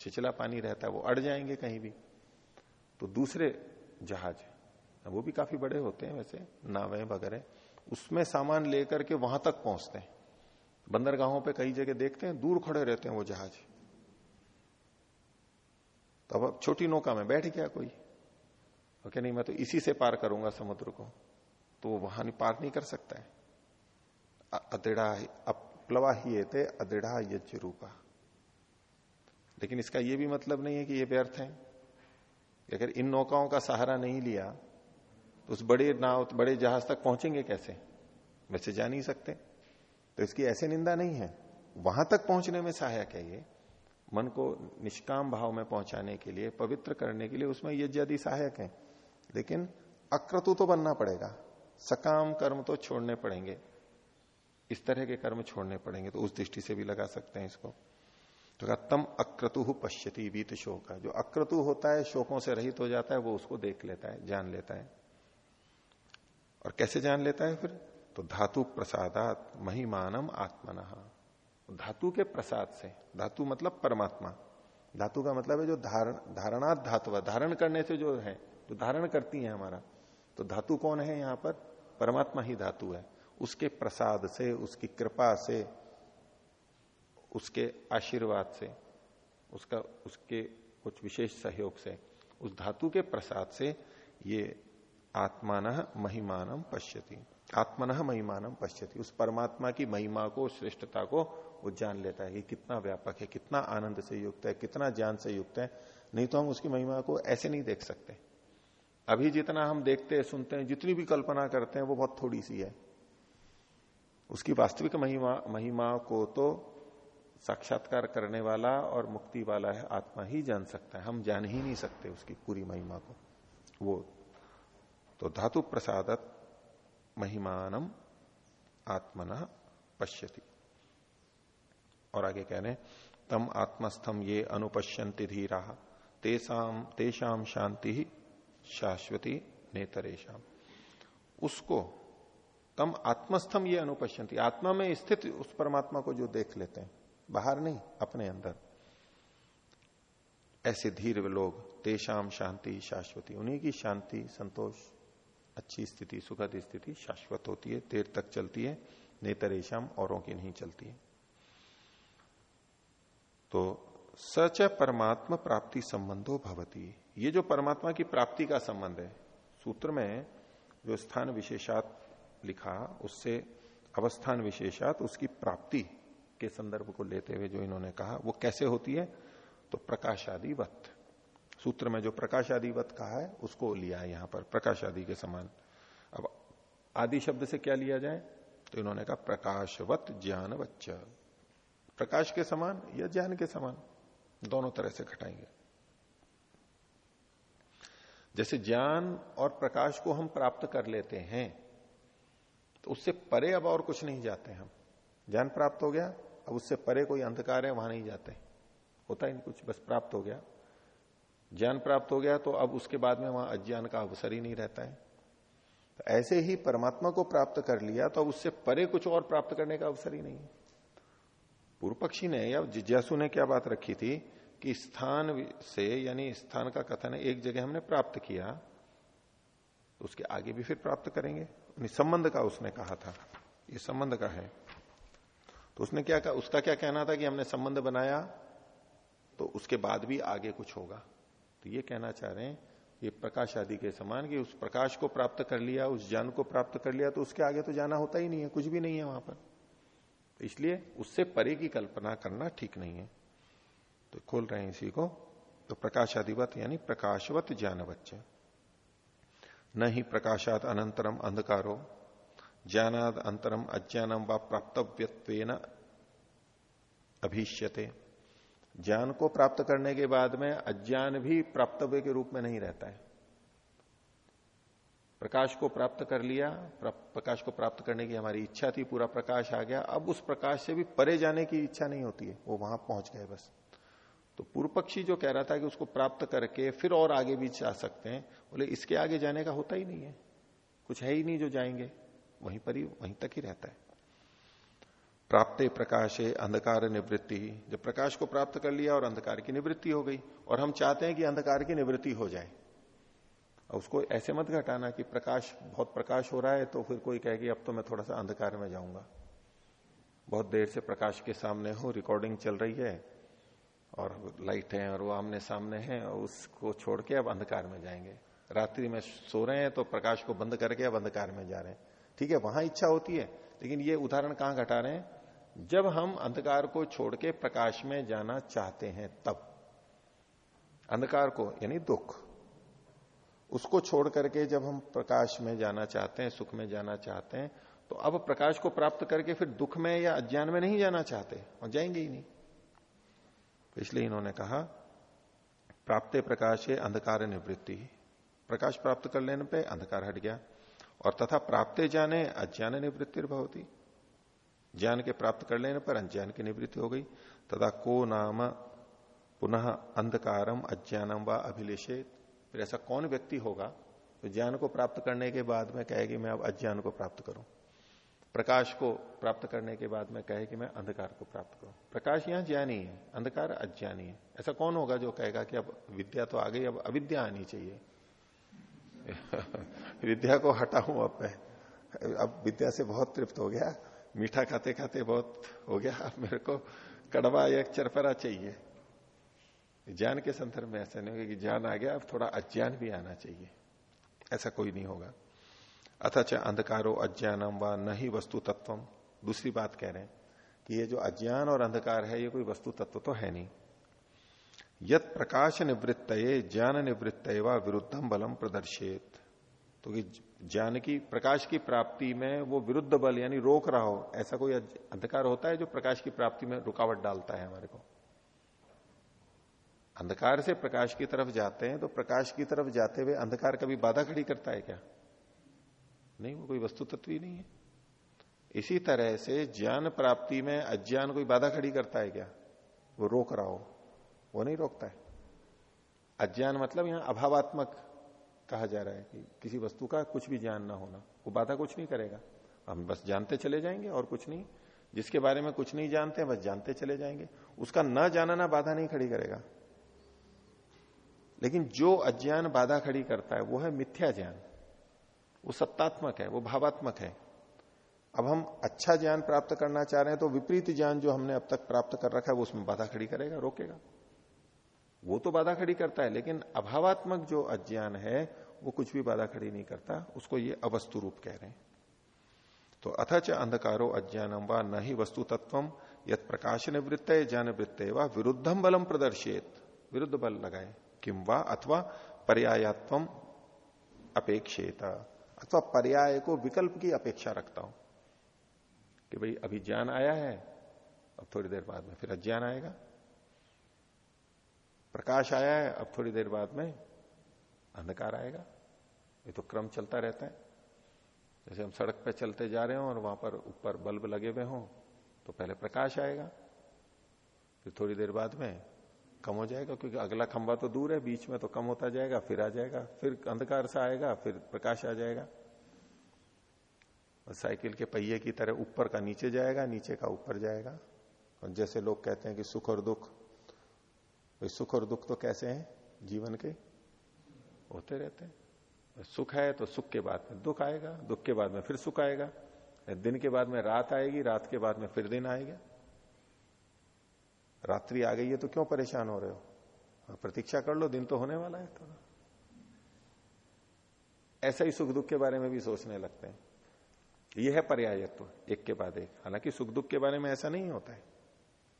छिचला पानी रहता है, वो अड़ जाएँगे कहीं भी। तो दूसरे जहाज़, वो भी काफ़ी बड़े होते हैं वैसे, नावे वगैरह। उसमें सामान लेकर के वहाँ तक पहुँचते हैं। बंदरगाहों पे कई जगह देखते हैं, दूर खड़े रहते हैं वो जहाज़। तो अब छोटी नौका में बैठ गया कोई। क्या नहीं, मैं तो इसी से पार करूँगा समुद्र को। तो वो वहाँ पार नहीं कर सकता है। अदृढ़ा अपलवा ही थे अदृढ़ा यज्ञ रूपा। लेकिन इसका ये भी मतलब नहीं है कि ये व्यर्थ है। अगर इन नौकाओं का सहारा नहीं लिया उस बड़े नाव, बड़े जहाज़ तक पहुँचेंगे कैसे? वैसे जा नहीं सकते। तो इसकी ऐसे निंदा नहीं है। वहाँ तक पहुँचने में सहायक है ये। मन को निष्काम भाव में पहुँचाने के लिए, पवित्र करने के लिए उसमें यज्ञ आदि सहायक है। लेकिन अक्रतु तो बनना पड़ेगा। सकाम कर्म तो छोड़ने पड़ेंगे। इस तरह के कर्म छोड़ने पड़ेंगे तो उस दृष्टि से भी लगा सकते हैं इसको। तो कहा, तम अक्रतु पश्यति वीत शोक। जो अक्रतु होता है, शोकों से रहित हो जाता है, वो उसको देख लेता है, जान लेता है। और कैसे जान लेता है फिर? तो धातु प्रसादात महिमानम आत्मन। धातु के प्रसाद से। धातु मतलब परमात्मा। धातु का मतलब है जो धारण, धारणात धातु धारण करने से जो है, जो धारण करती है हमारा। तो धातु कौन है यहाँ पर? परमात्मा ही धातु है। उसके प्रसाद से, उसकी कृपा से, उसके आशीर्वाद से, उसका, उसके कुछ विशेष सहयोग से, उस धातु के प्रसाद से ये आत्मान महिमानम पश्यति। आत्मन महिमानम पश्यति। उस परमात्मा की महिमा को, श्रेष्ठता को वो जान लेता है। कि कितना व्यापक है, कितना आनंद से युक्त है, कितना ज्ञान से युक्त है। नहीं तो हम उसकी महिमा को ऐसे नहीं देख सकते। अभी जितना हम देखते हैं, सुनते हैं, जितनी भी कल्पना करते हैं, वो बहुत थोड़ी सी है। उसकी वास्तविक महिमा महिमा को तो साक्षात्कार करने वाला और मुक्ति वाला है, आत्मा ही जान सकता है। हम जान ही नहीं सकते उसकी पूरी महिमा को। वो तो धातु प्रसादत महिमानम आत्मना पश्यति। और आगे कह रहे तम आत्मस्थम ये अनुपश्यंति धीरा तेसाम तेषाम शांति ही शाश्वती नेतरेशम उसको, तम आत्मस्थम ये अनुपश्यंती आत्मा में स्थित उस परमात्मा को जो देख लेते हैं, बाहर नहीं, अपने अंदर। ऐसे धीर लोग तेषाम शांति शाश्वती, उन्हीं की शांति संतोष अच्छी स्थिति, सुखद स्थिति शाश्वत होती है, देर तक चलती है नेतरेशम औरों की नहीं चलती है। तो सच परमात्मा प्राप्ति संबंधो भवती। ये जो परमात्मा की प्राप्ति का संबंध है, सूत्र में जो स्थान विशेषात लिखा, उससे अवस्थान विशेषात उसकी प्राप्ति के संदर्भ को लेते हुए जो इन्होंने कहा, वो कैसे होती है? तो प्रकाश आदि वत सूत्र में जो प्रकाश आदिवत कहा है, उसको लिया है यहाँ पर प्रकाश आदि के समान। अब आदि शब्द से क्या लिया जाए? तो इन्होंने कहा, प्रकाशवत ज्ञान वच्च प्रकाश के समान या ज्ञान के समान? दोनों तरह से घटाएँगे। जैसे ज्ञान और प्रकाश को हम प्राप्त कर लेते हैं तो उससे परे अब और कुछ नहीं जाते हम। ज्ञान प्राप्त हो गया, अब उससे परे कोई अंधकार है, वहाँ नहीं जाते। होता ही कुछ, बस प्राप्त हो गया। ज्ञान प्राप्त हो गया तो अब उसके बाद में वहाँ अज्ञान का अवसर ही नहीं रहता है। तो ऐसे ही परमात्मा को प्राप्त कर लिया तो अब उससे परे कुछ और प्राप्त करने का अवसर ही नहीं। है पूर्व पक्षी ने या जिज्ञासु ने क्या बात रखी थी कि स्थान से यानी स्थान का कथन है एक जगह हमने प्राप्त किया तो उसके आगे भी फिर प्राप्त करेंगे। संबंध का उसने कहा था। ये संबंध का है। तो उसने क्या कहा, उसका क्या कहना था कि हमने संबंध बनाया तो उसके बाद भी आगे कुछ होगा। तो ये कहना चाह रहे हैं, ये प्रकाश आदि के समान कि उस प्रकाश को प्राप्त कर लिया, उस ज्ञान को प्राप्त कर लिया तो उसके आगे तो जाना होता ही नहीं है, कुछ भी नहीं है वहाँ पर। तो इसलिए उससे परे की कल्पना करना ठीक नहीं है। तो खोल रहे हैं इसी को तो प्रकाशादिवत यानी प्रकाशवत ज्ञान बच्चे न ही प्रकाशात अनंतरम अंधकारो, ज्ञानाद अंतरम अज्ञानम व प्राप्तव्यत्व अभिष्यते। ज्ञान को प्राप्त करने के बाद में अज्ञान भी प्राप्तव्य के रूप में नहीं रहता है। प्रकाश को प्राप्त कर लिया प्रकाश को प्राप्त करने की हमारी इच्छा थी, पूरा प्रकाश आ गया। अब उस प्रकाश से भी परे जाने की इच्छा नहीं होती है, वो वहाँ पहुँच गए बस। तो पूर्व पक्षी जो कह रहा था कि उसको प्राप्त करके फिर और आगे भी जा सकते हैं, बोले, इसके आगे जाने का होता ही नहीं है। कुछ है ही नहीं जो जाएँगे, वहीं पर ही, वहीं तक ही रहता है। प्राप्त प्रकाशे अंधकार निवृत्ति। जब प्रकाश को प्राप्त कर लिया और अंधकार की निवृत्ति हो गई, और हम चाहते हैं कि अंधकार की निवृत्ति हो जाए उसको ऐसे मत घटाना कि प्रकाश, बहुत प्रकाश हो रहा है तो फिर कोई कहेगी अब तो मैं थोड़ा सा अंधकार में जाऊँगा। बहुत देर से प्रकाश के सामने हो रिकॉर्डिंग चल रही है, और लाइट है, और वो आमने सामने है, और उसको छोड़ के अब अंधकार में जाएँगे। रात्रि में सो रहे हैं तो प्रकाश को बंद करके अब अंधकार में जा रहे हैं। ठीक है, वहाँ इच्छा होती है, लेकिन ये उदाहरण कहाँ घटा रहे हैं? जब हम अंधकार को छोड़ के प्रकाश में जाना चाहते हैं, तब। अंधकार को, यानी दुख, उसको छोड़ करके जब हम प्रकाश में जाना चाहते हैं, सुख में जाना चाहते हैं तो अब प्रकाश को प्राप्त करके फिर दुख में या अज्ञान में नहीं जाना चाहते और जाएँगे ही नहीं। तो इसलिए इन्होंने कहा, प्राप्त प्रकाश है अंधकार निवृत्ति। प्रकाश प्राप्त कर लेने पे अंधकार हट गया। और तथा प्राप्त जाने अज्ञान निवृत्ति भवती। ज्ञान के प्राप्त कर लेने पर अज्ञान की निवृत्ति हो गई। तथा को नाम पुनः अंधकारम अज्ञानम व अभिलेषे फिर ऐसा कौन व्यक्ति होगा तो ज्ञान को प्राप्त करने के बाद में कहे कि मैं अब अज्ञान को प्राप्त करूँ? प्रकाश को प्राप्त करने के बाद में कहे कि मैं अंधकार को प्राप्त करूँ? प्रकाश यहाँ ज्ञानी है, अंधकार अज्ञानी है। ऐसा कौन होगा जो कहेगा कि अब विद्या तो आ गई, अब अविद्या आनी चाहिए? विद्या को हटाऊं अब मैं। अब विद्या से बहुत तृप्त हो गया। मीठा खाते खाते बहुत हो गया। मेरे को कड़वा या चरपरा चाहिए। ज्ञान के संदर्भ में ऐसा नहीं होगा कि ज्ञान आ गया, अब थोड़ा अज्ञान भी आना चाहिए। ऐसा कोई नहीं होगा। अथच अंधकारो अज्ञानम व न ही वस्तु तत्व दूसरी बात कह रहे हैं कि ये जो अज्ञान और अंधकार है, ये कोई वस्तु तत्व तो है नहीं। यत प्रकाश निवृत्त ज्ञान निवृत्त व विरुद्धम बलम प्रदर्शित। तो ज्ञान की प्रकाश की प्राप्ति में वो विरुद्ध बल, यानी रोक रहा हो, ऐसा कोई अंधकार होता है जो प्रकाश की प्राप्ति में रुकावट डालता है हमारे को? अंधकार से प्रकाश की तरफ़ जाते हैं तो प्रकाश की तरफ़ जाते हुए अंधकार कभी बाधा खड़ी करता है क्या? नहीं, वो कोई वस्तु तत्व ही नहीं है। इसी तरह से ज्ञान प्राप्ति में अज्ञान कोई बाधा खड़ी करता है क्या? वो रोक रहा हो, वो नहीं रोकता है। अज्ञान मतलब यहाँ अभावात्मक कहा जा रहा है कि किसी वस्तु का कुछ भी ज्ञान ना होना, वो बाधा कुछ नहीं करेगा। हम बस जानते चले जाएँगे और कुछ नहीं। जिसके बारे में कुछ नहीं जानते, बस जानते चले जाएँगे। उसका न जानना बाधा नहीं खड़ी करेगा। लेकिन जो अज्ञान बाधा खड़ी करता है, वो है मिथ्या ज्ञान। वो सत्तात्मक है, वो भावात्मक है। अब हम अच्छा ज्ञान प्राप्त करना चाह रहे हैं तो विपरीत ज्ञान जो हमने अब तक प्राप्त कर रखा है, वो उसमें बाधा खड़ी करेगा, रोकेगा। वो तो बाधा खड़ी करता है, लेकिन अभावात्मक जो अज्ञान है, वो कुछ भी बाधा खड़ी नहीं करता, उसको ये अवस्तु रूप कह रहे हैं। तो अथच अंधकारो अज्ञानम व न ही वस्तु तत्व यद प्रकाश निवृत्त ज्ञान वृत्त व विरुद्धम बलम प्रदर्शित विरुद्ध बल लगाए किम वा अथवा पर्यायत्व अपेक्षित, अथवा पर्याय को विकल्प की अपेक्षा रखता हूँ कि भाई अभी ज्ञान आया है, अब थोड़ी देर बाद में फिर अज्ञान आएगा। प्रकाश आया है, अब थोड़ी देर बाद में अंधकार आएगा। ये तो क्रम चलता रहता है। जैसे हम सड़क पर चलते जा रहे हो और वहाँ पर ऊपर बल्ब लगे हुए हों तो पहले प्रकाश आएगा, फिर थोड़ी देर बाद में कम हो जाएगा, क्योंकि अगला खंबा तो दूर है, बीच में तो कम होता जाएगा, फिर आ जाएगा, फिर अंधकार सा आएगा, फिर प्रकाश आ जाएगा। और साइकिल के पहिए की तरह ऊपर का नीचे जाएगा, नीचे का ऊपर जाएगा। और जैसे लोग कहते हैं कि सुख और दुख भाई सुख और दुख तो कैसे हैं? जीवन के होते रहते हैं। सुख है तो सुख के बाद में दुख आएगा दुख के बाद में फिर सुख आएगा। दिन के बाद में रात आएगी रात के बाद में फिर दिन आएगा। रात्रि आ गई है तो क्यों परेशान हो रहे हो? हाँ, प्रतीक्षा कर लो दिन तो होने वाला है थोड़ा। ऐसा ही सुख दुख के बारे में भी सोचने लगते हैं। यह है पर्यायत्व एक के बाद एक। हालाँकि सुख दुख के बारे में ऐसा नहीं होता है।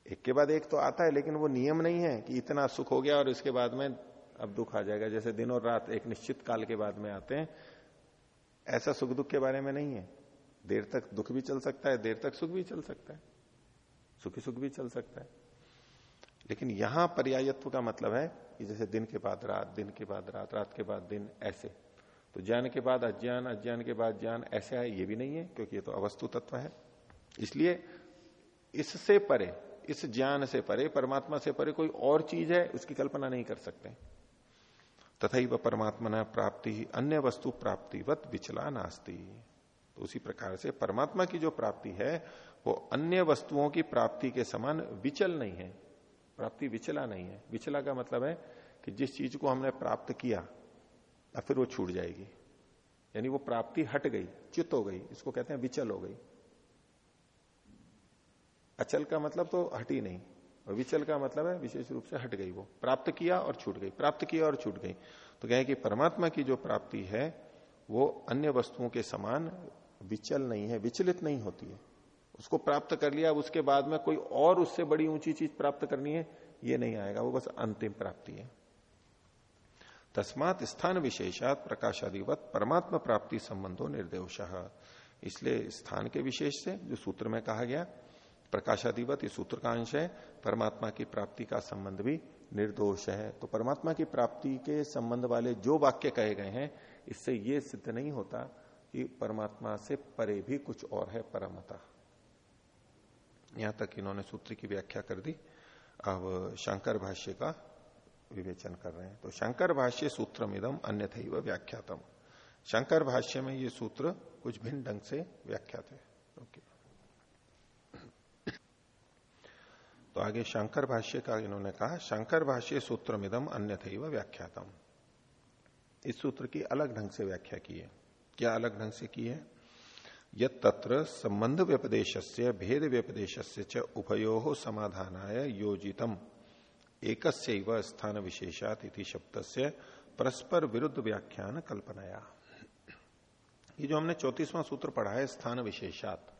एक के बाद एक तो आता है, लेकिन वो नियम नहीं है कि इतना सुख हो गया और इसके बाद में अब दुख आ जाएगा। जैसे दिन और रात एक निश्चित काल के बाद में आते हैं, ऐसा सुख दुख के बारे में नहीं है। देर तक दुख भी चल सकता है, देर तक सुख भी चल सकता है। सुखी सुख भी चल सकता है। लेकिन यहाँ पर्यायत्व का मतलब है कि जैसे दिन के बाद रात, दिन के बाद रात रात के बाद दिन, ऐसे। तो ज्ञान के बाद अज्ञान अज्ञान के बाद ज्ञान, ऐसे है, ये भी नहीं है, क्योंकि ये तो अवस्तु तत्व है। इसलिए इससे परे इस ज्ञान से परे, परमात्मा से परे कोई और चीज़ है, उसकी कल्पना नहीं कर सकते। तथा वह परमात्मा न प्राप्ति अन्य वस्तु प्राप्तिवत विचला नास्ती। तो उसी प्रकार से परमात्मा की जो प्राप्ति है, वो अन्य वस्तुओं की प्राप्ति के समान विचल नहीं है। प्राप्ति विचला नहीं है। विचला का मतलब है कि जिस चीज़ को हमने प्राप्त किया अब फिर वो छूट जाएगी। यानी वो प्राप्ति हट गई चित हो गई, इसको कहते हैं विचल हो गई। अचल का मतलब तो हटी नहीं, और विचल का मतलब है विशेष रूप से हट गई वो, प्राप्त किया और छूट गई, प्राप्त किया और छूट गई। तो कहें कि परमात्मा की जो प्राप्ति है, वो अन्य वस्तुओं के समान विचल नहीं है, विचलित नहीं होती है। उसको प्राप्त कर लिया, अब उसके बाद में कोई और उससे बड़ी ऊँची चीज़ प्राप्त करनी है, ये नहीं आएगा, वो बस अंतिम प्राप्ति है। तस्मात स्थान विशेषात प्रकाशादिवत परमात्मा प्राप्ति संबंधो निर्देश इसलिए स्थान के विशेष से, जो सूत्र में कहा गया प्रकाशादिवत इस सूत्र का अंश है। परमात्मा की प्राप्ति का संबंध भी निर्दोष है। तो परमात्मा की प्राप्ति के संबंध वाले जो वाक्य कहे गए हैं, इससे ये सिद्ध नहीं होता कि परमात्मा से परे भी कुछ और है परमता यहाँ तक इन्होंने सूत्र की व्याख्या कर दी। अब शंकर भाष्य का विवेचन कर रहे हैं। तो शंकर भाष्य सूत्रम इदम अन्य व्याख्यातम। शंकर भाष्य में ये सूत्र कुछ भिन्न ढंग से व्याख्यात है। ओके। तो आगे शंकर भाष्य का इन्होंने कहा, शंकर भाष्य सूत्रमिदम अन्य व्याख्यातम। इस सूत्र की अलग ढंग से व्याख्या की है। क्या अलग ढंग से की है? यद तत्र संबंध व्यपदेश भेद व्यपदेश से उभयो समाधानाय योजितम। एक स्थान विशेषात इति शब्द से परस्पर विरुद्ध व्याख्यान कल्पनाया। ये जो हमने चौतीसवां सूत्र पढ़ा है, स्थान विशेषात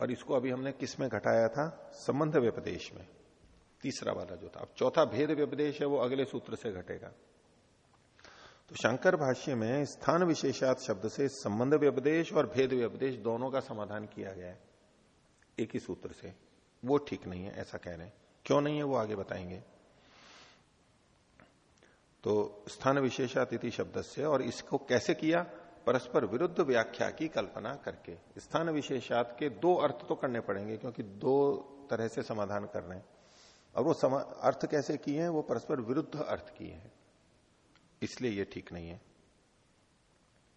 और इसको अभी हमने किसमें घटाया था? संबंध व्यपदेश में। तीसरा वाला जो था। अब चौथा भेद व्यपदेश है, वो अगले सूत्र से घटेगा। तो शंकर भाष्य में स्थान विशेषात शब्द से संबंध व्यपदेश और भेद व्यपदेश दोनों का समाधान किया गया है। एक ही सूत्र से। वो ठीक नहीं है, ऐसा कह रहे हैं। क्यों नहीं है, वो आगे बताएँगे। तो स्थान विशेषातिथि शब्द से, और इसको कैसे किया? परस्पर विरुद्ध व्याख्या की कल्पना करके, स्थान विशेषात के दो अर्थ तो करने पड़ेंगे, क्योंकि दो तरह से समाधान कर रहे हैं। और वो अर्थ कैसे किए हैं, वो परस्पर विरुद्ध अर्थ किए हैं। इसलिए ये ठीक नहीं है।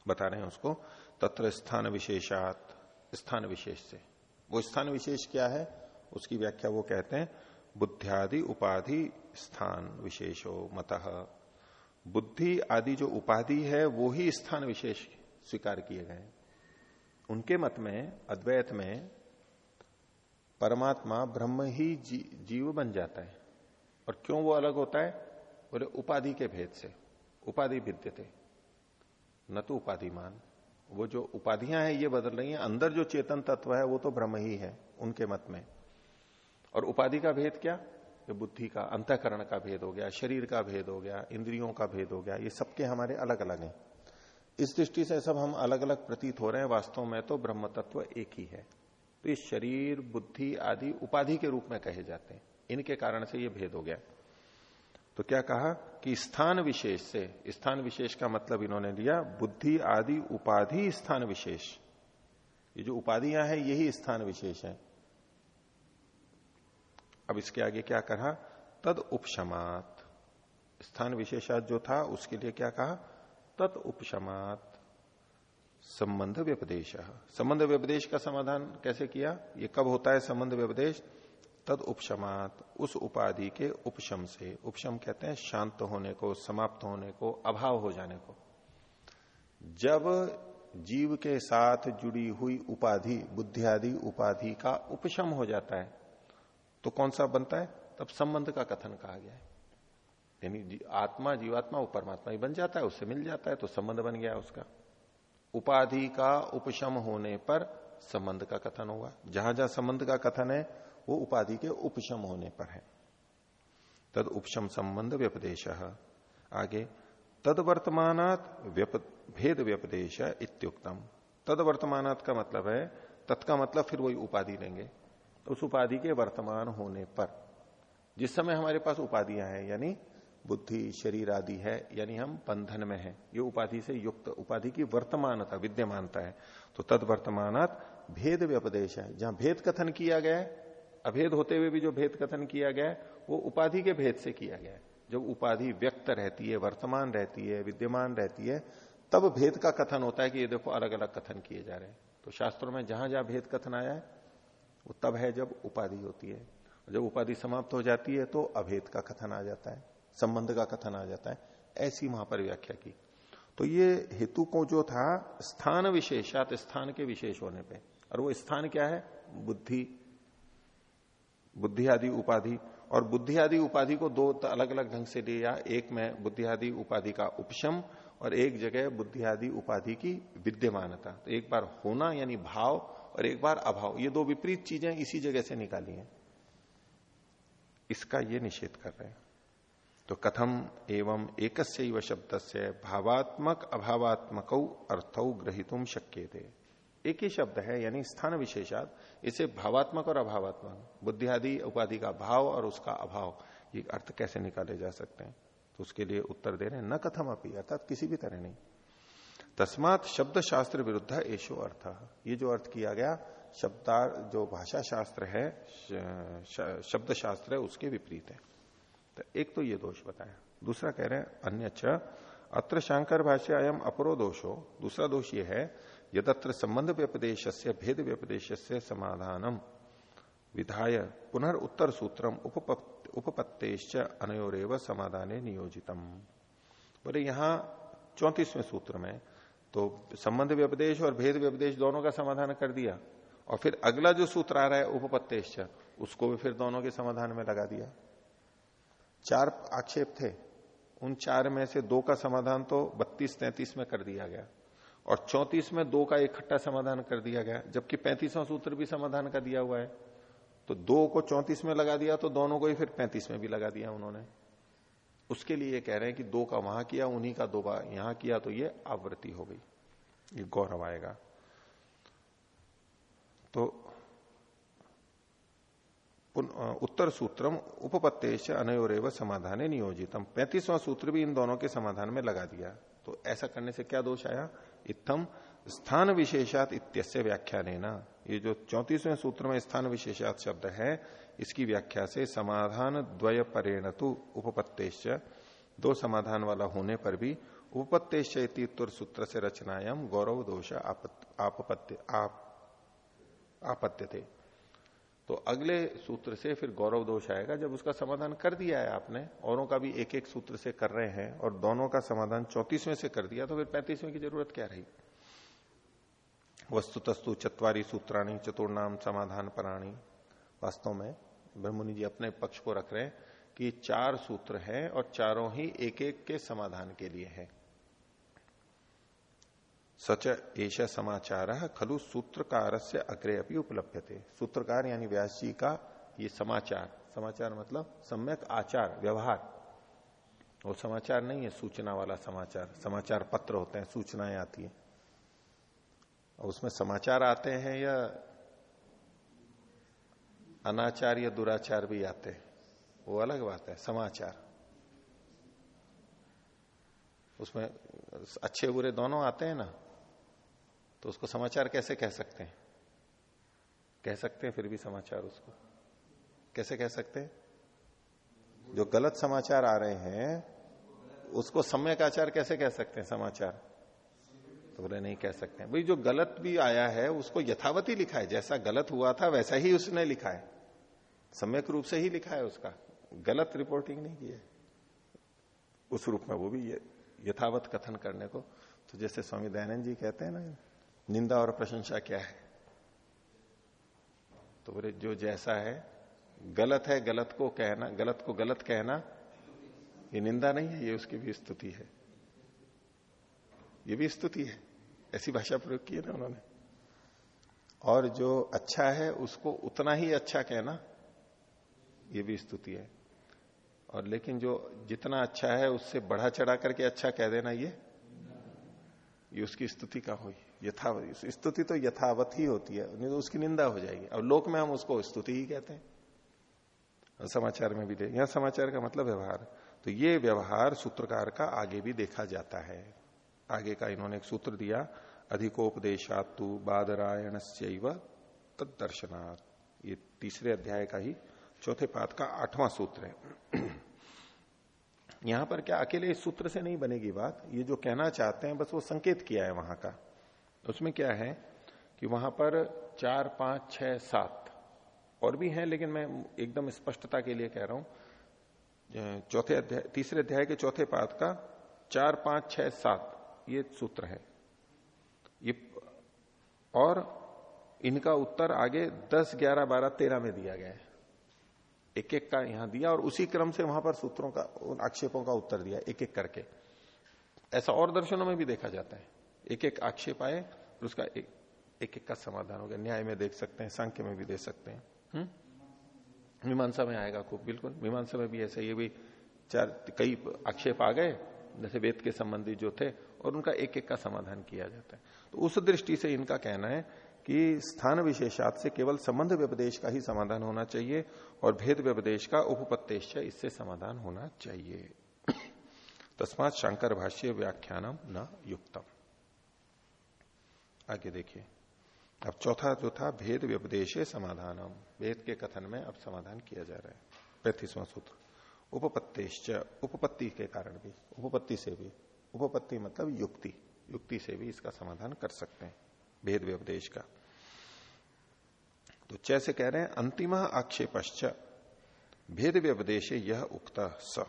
बता रहे हैं उसको, तत्र स्थान विशेषात, स्थान विशेष से। वो स्थान विशेष क्या है, उसकी व्याख्या वो कहते हैं, बुद्धियादि उपाधि स्थान विशेषो मत। बुद्धि आदि जो उपाधि है, वो ही स्थान विशेष स्वीकार किए गए। उनके मत में अद्वैत में परमात्मा ब्रह्म ही जी, जीव बन जाता है। और क्यों वो अलग होता है? बोले उपाधि के भेद से। उपाधि विद्य थे। न तो उपाधिमान। वो जो उपाधियाँ हैं ये बदल रही हैं। अंदर जो चेतन तत्व है वो तो ब्रह्म ही है उनके मत में। और उपाधि का भेद क्या? ये बुद्धि का अंतकरण का भेद हो गया शरीर का भेद हो गया इंद्रियों का भेद हो गया ये सबके हमारे अलग अलग हैं। इस दृष्टि से सब हम अलग अलग प्रतीत हो रहे हैं, वास्तव में तो ब्रह्म तत्व एक ही है। तो ये शरीर, बुद्धि आदि उपाधि के रूप में कहे जाते हैं। इनके कारण से ये भेद हो गया। तो क्या कहा कि स्थान विशेष से, स्थान विशेष का मतलब इन्होंने लिया बुद्धि आदि उपाधि स्थान विशेष। ये जो उपाधियाँ हैं, यही स्थान विशेष है। अब इसके आगे क्या कहा? तद उपशमात। स्थान विशेषात जो था, उसके लिए क्या कहा? तद उपशमात। संबंध व्यपदेश। संबंध व्यपदेश का समाधान कैसे किया? ये कब होता है संबंध व्यपदेश? तद उपशमात, उस उपाधि के उपशम से। उपशम कहते हैं शांत होने को, समाप्त होने को, अभाव हो जाने को। जब जीव के साथ जुड़ी हुई उपाधि बुद्धि आदि उपाधि का उपशम हो जाता है तो कौन सा बनता है? तब संबंध का कथन कहा गया है। यानी आत्मा जीवात्मा वो परमात्मा ही बन जाता है, उससे मिल जाता है तो संबंध बन गया उसका। उपाधि का उपशम होने पर संबंध का कथन होगा जहाँ जहाँ संबंध का कथन है, वो उपाधि के उपशम होने पर है। तद उपशम संबंध व्यपदेश। आगे, तद वर्तमानात भेद व्यपदेश इत्युक्तम। तद वर्तमानात का मतलब है तत्का मतलब फिर वही उपाधि लेंगे। उस उपाधि के वर्तमान होने पर। जिस समय हमारे पास उपाधियाँ हैं, यानी बुद्धि, शरीर आदि है, यानी हम बंधन में है। ये उपाधि से युक्त, उपाधि की वर्तमानता, विद्यमानता है। तो तद वर्तमानात भेद व्यपदेश है। जहाँ भेद कथन किया गया है, अभेद होते हुए भी जो भेद कथन किया गया है, वो उपाधि के भेद से किया गया है। जब उपाधि व्यक्त रहती है, वर्तमान रहती है, विद्यमान रहती है, तब भेद का कथन होता है कि ये देखो अलग अलग कथन किए जा रहे हैं। तो शास्त्रों में जहाँ जहाँ भेद कथन आया है, वो तब है जब उपाधि होती है। जब उपाधि समाप्त हो जाती है तो अभेद का कथन आ जाता है। संबंध का कथन आ जाता है। ऐसी वहाँ पर व्याख्या की। तो ये हेतु को जो था, स्थान विशेषात, स्थान के विशेष होने पे। और वो स्थान क्या है? बुद्धि। बुद्धि आदि उपाधि। और बुद्धि आदि उपाधि को दो अलग अलग ढंग से लिया। एक में बुद्धि आदि उपाधि का उपशम और एक जगह बुद्धि आदि उपाधि की विद्यमानता। तो एक बार होना यानी भाव और एक बार अभाव। ये दो विपरीत चीज़ें इसी जगह से निकाली हैं। इसका ये निषेध कर रहे हैं। तो कथम एवं एक शब्द से भावात्मक अभावात्मक अर्थ ग्रहितुम शक्य थे एक ही शब्द है, यानी स्थान विशेषात। इसे भावात्मक और अभावात्मक बुद्धि आदि उपाधि का भाव और उसका अभाव, ये अर्थ कैसे निकाले जा सकते हैं? तो उसके लिए उत्तर दे रहे हैं, न कथम अपी, अर्थात किसी भी तरह नहीं। तस्मात शब्द शास्त्र विरुद्ध एशो अर्थ। ये जो अर्थ किया गया, शब्दार, जो भाषा शास्त्र है शब्द शास्त्र है, उसके विपरीत है। तो एक तो ये दोष बताया। दूसरा कह रहे हैं, अन्य अत्र शंकर भाष्य अयम अपरो दोषो। दूसरा दोष ये है, यदत्र संबंध व्यपदेश से भेद व्यपदेश से समाधानम। विधाय पुनर्उत्तर सूत्रम उपपत्तेश्च अनयोरेव समाधाने नियोजितम। बोले यहाँ चौतीसवें सूत्र में तो संबंध व्यपदेश और भेद व्यपदेश दोनों का समाधान कर दिया। और फिर अगला जो सूत्र आ रहा है उपपत्तेश उसको भी फिर दोनों के समाधान में लगा दिया। चार आक्षेप थे। उन चार में से दो का समाधान तो बत्तीस तैतीस में कर दिया गया और चौतीस में दो का इकट्ठा समाधान कर दिया गया, जबकि पैंतीसवां सूत्र भी समाधान का दिया हुआ है। तो दो को चौंतीस में लगा दिया तो दोनों को ही फिर पैंतीस में भी लगा दिया उन्होंने। उसके लिए कह रहे हैं कि दो का वहाँ किया, उन्हीं का दो बार यहाँ किया तो ये आवृत्ति हो गई। ये गौरव आएगा। तो उत्तर सूत्रम उपपत्तेश अनयोरेव समाधान नियोजितम। पैंतीसवां सूत्र भी इन दोनों के समाधान में लगा दिया। तो ऐसा करने से क्या दोष आया? इतम स्थान विशेषात इत्यस्य व्याख्या लेना ये जो चौतीसवें सूत्र में स्थान विशेषात शब्द है, इसकी व्याख्या से समाधान द्वय परेणतु उपपत्तेश दो समाधान वाला होने पर भी उपपत्तेश उत्तर सूत्र से रचनायाम गौरव दोष आपत्य आप, आपत्य थे। तो अगले सूत्र से फिर गौरव दोष आएगा, जब उसका समाधान कर दिया है आपने, औरों का भी एक एक सूत्र से कर रहे हैं और दोनों का समाधान चौतीसवें से कर दिया तो फिर पैंतीसवें की ज़रूरत क्या रही? वस्तु तस्तु चतवारी सूत्राणी चतुर्नाम समाधान प्राणी वास्तव में ब्रह्मनि जी अपने पक्ष को रख रहे हैं कि चार सूत्र है और चारों ही एक एक के समाधान के लिए है। सच ऐसा समाचार, खलु सूत्रकार से अग्रे अपनी उपलब्ध थे सूत्रकार यानी व्यास जी का ये समाचार। समाचार मतलब सम्यक आचार, व्यवहार। वो समाचार नहीं है, सूचना वाला समाचार। समाचार पत्र होते हैं, सूचनाएँ आती है। और उसमें समाचार आते हैं या अनाचार या दुराचार भी आते हैं? वो अलग बात है, समाचार। उसमें अच्छे बुरे दोनों आते हैं ना? तो उसको समाचार कैसे कह सकते हैं? कह सकते हैं फिर भी समाचार उसको। कैसे कह सकते हैं? जो गलत समाचार आ रहे हैं, उसको सम्यक आचार कैसे कह सकते हैं समाचार? तो बोले, नहीं कह सकते भाई, जो गलत भी आया है, उसको यथावत ही लिखा है। जैसा गलत हुआ था, वैसा ही उसने लिखा है। सम्यक रूप से ही लिखा है उसका। गलत रिपोर्टिंग नहीं की है। उस रूप में वो भी यथावत कथन करने को। तो जैसे स्वामी दयानंद जी कहते हैं ना निंदा और प्रशंसा क्या है? तो बोले, जो जैसा है, गलत है, गलत को कहना, गलत को गलत कहना, ये निंदा नहीं है, ये उसकी भी स्तुति है। ये भी स्तुति है। ऐसी भाषा प्रयोग की है ना उन्होंने। और जो अच्छा है, उसको उतना ही अच्छा कहना, ये भी स्तुति है। और लेकिन जो जितना अच्छा है, उससे बढ़ा चढ़ा करके अच्छा कह देना ये ये उसकी स्तुति का हुई? यथावत स्तुति तो यथावत ही होती है, नहीं तो उसकी निंदा हो जाएगी। अब लोक में हम उसको स्तुति ही कहते हैं। समाचार में भी दे, यहाँ समाचार का मतलब व्यवहार। तो ये व्यवहार सूत्रकार का आगे भी देखा जाता है। आगे का इन्होंने एक सूत्र दिया अधिकोपदेशातु बादरायण तदर्शनात् ये तीसरे अध्याय का ही चौथे पाद का आठवां सूत्र है। यहाँ पर क्या अकेले इस सूत्र से नहीं बनेगी बात? ये जो कहना चाहते हैं, बस वो संकेत किया है वहाँ का। उसमें क्या है कि वहाँ पर चार, पाँच, छह, सात और भी हैं, लेकिन मैं एकदम स्पष्टता के लिए कह रहा हूँ चौथे अध्याय, तीसरे अध्याय के चौथे पाद का चार, पाँच, छह, सात, ये सूत्र है। ये, और इनका उत्तर आगे दस, ग्यारह, बारह, तेरह में दिया गया है। एक एक का यहाँ दिया और उसी क्रम से वहाँ पर सूत्रों का, उन आक्षेपों का उत्तर दिया एक एक करके। ऐसा और दर्शनों में भी देखा जाता है। एक एक आक्षेप आए और उसका एक एक, एक का समाधान हो गया। न्याय में देख सकते हैं सांख्य में भी दे सकते हैं? मीमांसा में आएगा खूब बिल्कुल। मीमांसा में भी ऐसा ये भी चार कई आक्षेप आ गए जैसे वेद के संबंधी जो थे और उनका एक एक का समाधान किया जाता है। तो उस दृष्टि से इनका कहना है कि स्थान विशेषात से केवल संबंध व्यपदेश का ही समाधान होना चाहिए और भेद व्यपदेश का उपपत्तेश इससे समाधान होना चाहिए। तस्मात शंकर भाष्य व्याख्यानम न युक्तम। आगे देखिए। अब चौथा जो था, भेद व्यपदेश समाधान भेद के कथन में अब समाधान किया जा रहा है। पैंतीसवां सूत्र। उपपत्तेश्च, उपपत्ति के कारण भी, उपपत्ति से भी। उपपत्ति मतलब युक्ति। युक्ति से भी इसका समाधान कर सकते हैं, भेद व्यपदेश का। तो जैसे कह रहे हैं, अंतिम आक्षेपश्च, भेद व्यपदेश यह उक्त स।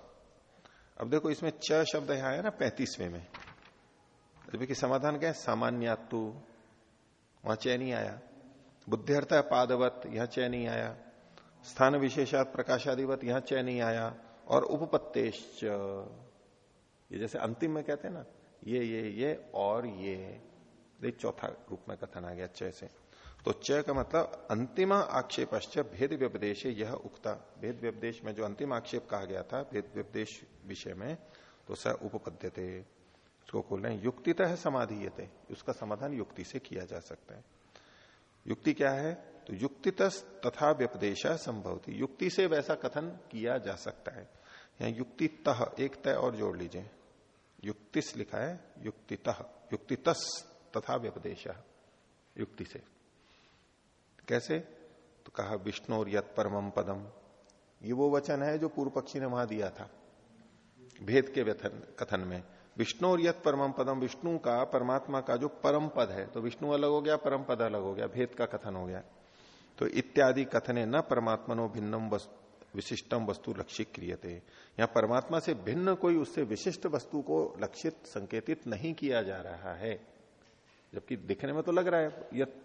अब देखो, इसमें च शब्द यहाँ है ना, पैंतीसवें में। देखिए, समाधान क्या है? सामान्यातु वहाँ चय नहीं आया। बुद्धिर्थ पादवत, यहाँ चय नहीं आया। स्थान विशेषात प्रकाशादिवत, यहाँ चय नहीं आया। और उपपत्तेश ये जैसे अंतिम में कहते हैं ना, ये ये ये और ये। चौथा रूप में कथन आ गया, चय से। तो चय का मतलब अंतिम आक्षेप भेद व्यपदेश यह उक्ता। भेद व्यपदेश में जो अंतिम आक्षेप कहा गया था भेद व्यपदेश विषय में तो स उपपद्य थे उसको खोल रहे हैं। युक्तितः है समाधि उसका समाधान युक्ति से किया जा सकता है। युक्ति क्या है? तो युक्तित तथा व्यपदेश संभव थी युक्ति से वैसा कथन किया जा सकता है। यहाँ युक्ति तह एक तय और जोड़ लीजिए। युक्तिस लिखा है, युक्तितः। युक्तितस तथा व्यपदेश। युक्ति से। कैसे? तो कहा, विष्णु यत परमम पदम। ये वो वचन है जो पूर्व पक्षी ने वहाँ दिया था। भेद के व्यथन कथन में। विष्णु और यथ परमम पदम विष्णु का परमात्मा का जो परम पद है तो विष्णु अलग हो गया, परम पद अलग हो गया, भेद का कथन हो गया। तो इत्यादि कथने न परमात्मनो भिन्नम विशिष्टम वस्तु लक्षित क्रियते। यहाँ परमात्मा से भिन्न कोई उससे विशिष्ट वस्तु को लक्षित, संकेतित नहीं किया जा रहा है। जबकि दिखने में तो लग रहा है, यत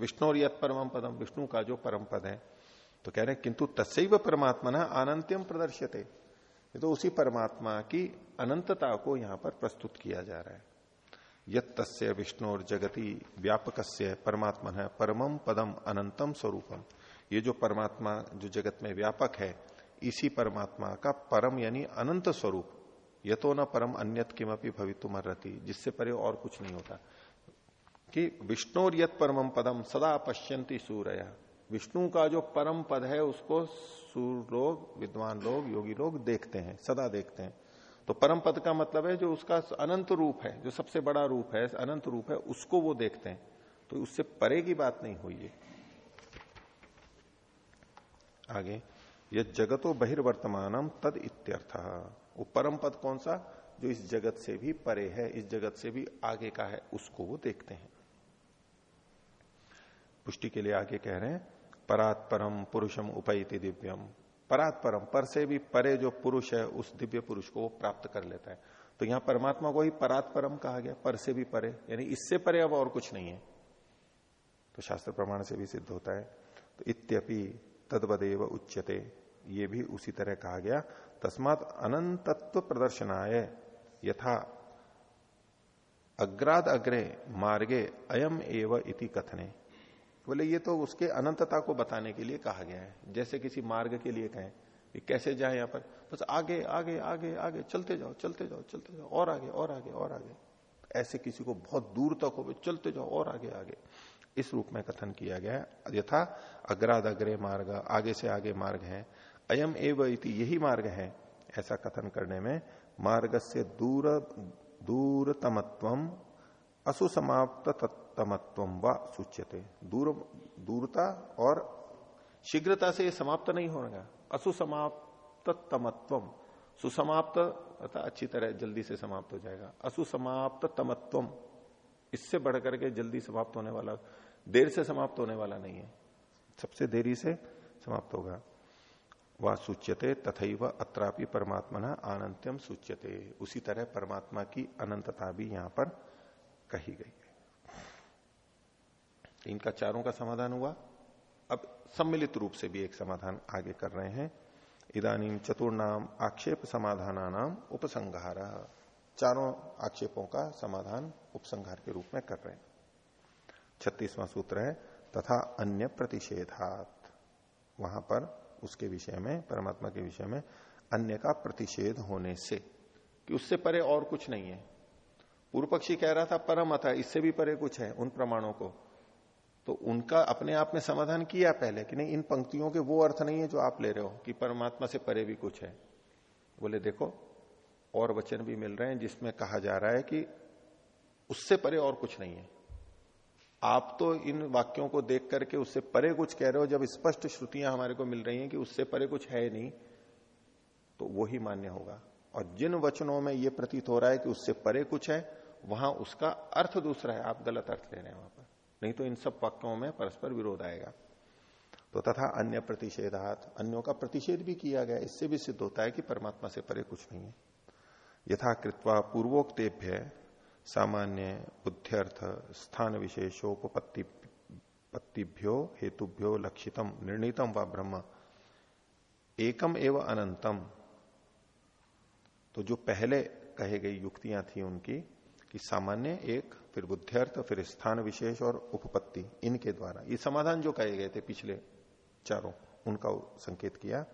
विष्णु और यथ परम पदम विष्णु का जो परम पद है। तो कह रहे हैं, किंतु तस्व परमात्मा न अनंत्यम प्रदर्शित ये तो उसी परमात्मा की अनंतता को यहाँ पर प्रस्तुत किया जा रहा है। यत तस्य विष्णु और जगति व्यापक परमात्मा है परमम पदम अनंतम स्वरूपम ये जो परमात्मा, जो जगत में व्यापक है, इसी परमात्मा का परम यानी अनंत स्वरूप। ये तो न परम अन्यत किमपि भवितुम रहती जिससे परे और कुछ नहीं होता। कि विष्णु यत परमम पदम सदा पश्यंती सूर्य। विष्णु का जो परम पद है, उसको सूर लोग, विद्वान लोग, योगी लोग देखते हैं, सदा देखते हैं। तो परम पद का मतलब है जो उसका अनंत रूप है, जो सबसे बड़ा रूप है, अनंत रूप है, उसको वो देखते हैं। तो उससे परे की बात नहीं हुई है आगे ये जगतो बहिर्वर्तमानम तद इत्यर्थ। वो परम पद कौन सा? जो इस जगत से भी परे है, इस जगत से भी आगे का है, उसको वो देखते हैं। पुष्टि के लिए आगे कह रहे हैं परात परम पुरुषम उपैति दिव्यम। परात परम, पर से भी परे जो पुरुष है, उस दिव्य पुरुष को वो प्राप्त कर लेता है। तो यहाँ परमात्मा को ही परात परम कहा गया, पर से भी परे, यानी इससे परे अब और कुछ नहीं है। तो शास्त्र प्रमाण से भी सिद्ध होता है। तो इत्यपि तदवदेव उच्यते, ये भी उसी तरह कहा गया, तस्मात अनंतत्व प्रदर्शनाय, यथा अग्राद अग्रे मार्गे अयम एव इति कथने। बोले, ये तो उसके अनंतता को बताने के लिए कहा गया है। जैसे किसी मार्ग के लिए कहें कि कैसे जाए यहाँ पर? बस आगे आगे आगे आगे, चलते जाओ चलते जाओ चलते जाओ, और आगे और आगे और आगे। ऐसे किसी को बहुत दूर तक हो चलते जाओ, और आगे आगे। इस रूप में कथन किया गया है। यथा अग्राद अग्रे मार्ग, आगे से आगे मार्ग है। अयम एव इति, यही मार्ग है। ऐसा कथन करने में मार्ग से दूर दूरतमत्व असुसमाप्त तमत्व व सूच्यते। दूर, दूरता और शीघ्रता से समाप्त नहीं होगा। असुसमाप्त तमत्व सुसमाप्त अर्थात अच्छी तरह जल्दी से समाप्त हो जाएगा। असुसमाप्त तमत्व इससे बढ़कर के जल्दी समाप्त होने वाला, देर से समाप्त होने वाला नहीं है। सबसे देरी से समाप्त होगा। वह सूच्यते तथा अत्रापि परमात्मा आनंत्यम सूच्यते। उसी तरह परमात्मा की अनंतता भी यहाँ पर कही गई। इनका चारों का समाधान हुआ। अब सम्मिलित रूप से भी एक समाधान आगे कर रहे हैं। इदानीम चतुर्नाम आक्षेप समाधान नाम उपसंहार। चारों आक्षेपों का समाधान उपसंहार के रूप में कर रहे हैं। छत्तीसवां सूत्र है, तथा अन्य प्रतिषेधात। वहाँ पर उसके विषय में, परमात्मा के विषय में अन्य का प्रतिषेध होने से, कि उससे परे और कुछ नहीं है। पूर्व पक्षी कह रहा था, परम था इससे भी परे कुछ है, उन प्रमाणों को। तो उनका अपने आप में समाधान किया पहले कि नहीं, इन पंक्तियों के वो अर्थ नहीं है जो आप ले रहे हो कि परमात्मा से परे भी कुछ है। बोले, देखो, और वचन भी मिल रहे हैं जिसमें कहा जा रहा है कि उससे परे और कुछ नहीं है। आप तो इन वाक्यों को देख करके उससे परे कुछ कह रहे हो, जब स्पष्ट श्रुतियाँ हमारे को मिल रही हैं कि उससे परे कुछ है नहीं तो वो ही मान्य होगा। और जिन वचनों में ये प्रतीत हो रहा है कि उससे परे कुछ है, वहाँ उसका अर्थ दूसरा है। आप गलत अर्थ ले रहे हैं वहाँ पर। नहीं तो इन सब वाक्यों में परस्पर विरोध आएगा। तो तथा अन्य प्रतिषेधात, अन्यों का प्रतिषेध भी किया गया। इससे भी सिद्ध होता है कि परमात्मा से परे कुछ नहीं है। यथा कृत्वा पूर्वोक्तेभ्य सामान्य बुद्ध्यर्थ स्थान विशेषोपत्ति पत्तिभ्यो हेतुभ्यो लक्षितम, निर्णीतम व ब्रह्म। एकम एवं अनंतम तो जो पहले कहे गई युक्तियाँ थी उनकी कि सामान्य एक फिर बुद्धिर्थ फिर स्थान विशेष और उपपत्ति, इनके द्वारा। ये समाधान जो कहे गए थे पिछले चारों, उनका संकेत किया।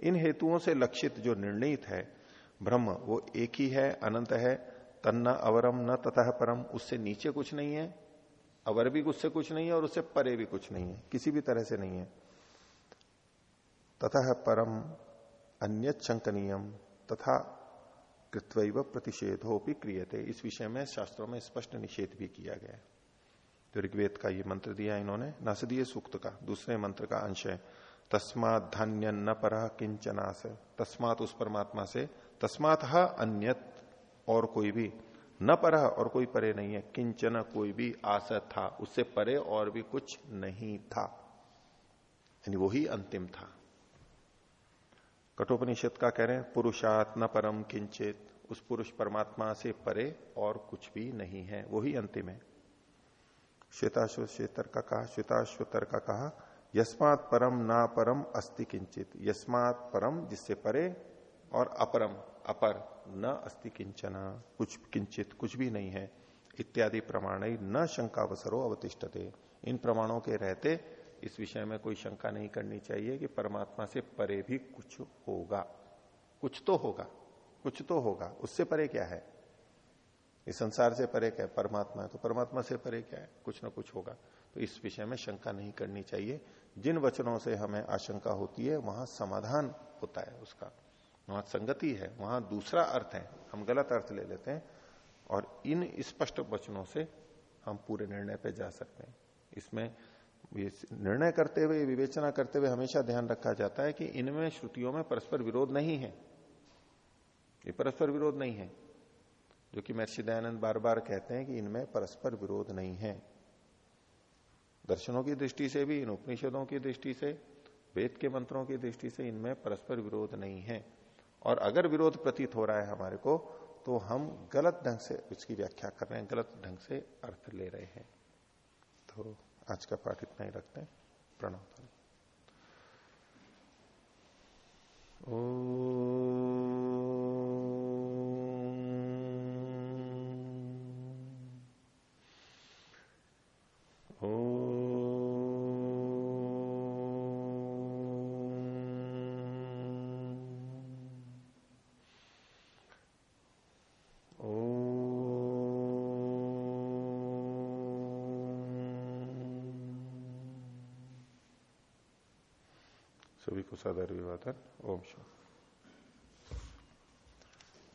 इन हेतुओं से लक्षित जो निर्णित है, ब्रह्म, वो एक ही है, अनंत है, तन्ना अवरम न तथा परम, उससे नीचे कुछ नहीं है, अवर भी उससे कुछ नहीं है और उससे परे भी कुछ नहीं है, किसी भी तरह से नहीं है। तथा परम अन्य शंकनीयम, तथा कृत्व प्रतिषेधोपि क्रियते। इस विषय में शास्त्रों में स्पष्ट निषेध भी किया गया तो ऋग्वेद का ये मंत्र दिया इन्होंने नसदीय सूक्त का। दूसरे मंत्र का अंश है, तस्मात धान्य न पर किंचना से तस्मात उस परमात्मा से, तस्मात अन्यत और कोई भी, न पर और कोई परे नहीं है किंचन कोई भी आस था, उससे परे और भी कुछ नहीं था। यानी वही अंतिम था। कठोपनिषद का कह रहे हैं पुरुषात न परम किंचित, उस पुरुष परमात्मा से परे और कुछ भी नहीं है। वही अंतिम है। श्वेताश्व श्वेतर का कहा श्वेताश्वतर का कहा, यस्मात परम ना परम अस्ति किंचित, यस्मात परम जिससे परे और अपरम, अपर, न अस्ति किंचना, कुछ किंचित, कुछ भी नहीं है। इत्यादि प्रमाण न शंकावसरो अवतिष्ठते। इन प्रमाणों के रहते इस विषय में कोई शंका नहीं करनी चाहिए कि परमात्मा से परे भी कुछ होगा। कुछ तो होगा, कुछ तो होगा। उससे परे क्या है? इस संसार से परे क्या है? परमात्मा है तो परमात्मा से परे क्या है? कुछ ना कुछ होगा। तो इस विषय में शंका नहीं करनी चाहिए। जिन वचनों से हमें आशंका होती है, वहाँ समाधान होता है उसका। वहाँ संगति है, वहाँ दूसरा अर्थ है। हम गलत अर्थ ले लेते हैं और इन स्पष्ट वचनों से हम पूरे निर्णय पे जा सकते हैं। इसमें निर्णय करते हुए, विवेचना करते हुए हमेशा ध्यान रखा जाता है कि इनमें श्रुतियों में परस्पर विरोध नहीं है। ये परस्पर विरोध नहीं है। जो कि महर्षि दयानंद बार बार कहते हैं कि इनमें परस्पर विरोध नहीं है। दर्शनों की दृष्टि से भी, इन उपनिषदों की दृष्टि से, वेद के मंत्रों की दृष्टि से इनमें परस्पर विरोध नहीं है। और अगर विरोध प्रतीत हो रहा है हमारे को तो हम गलत ढंग से, उसकी व्याख्या कर रहे हैं, गलत ढंग से अर्थ ले रहे हैं। तो आज का पाठ इतना ही रखते हैं। प्रणाम। ओ सदर विवादन। ओम शांति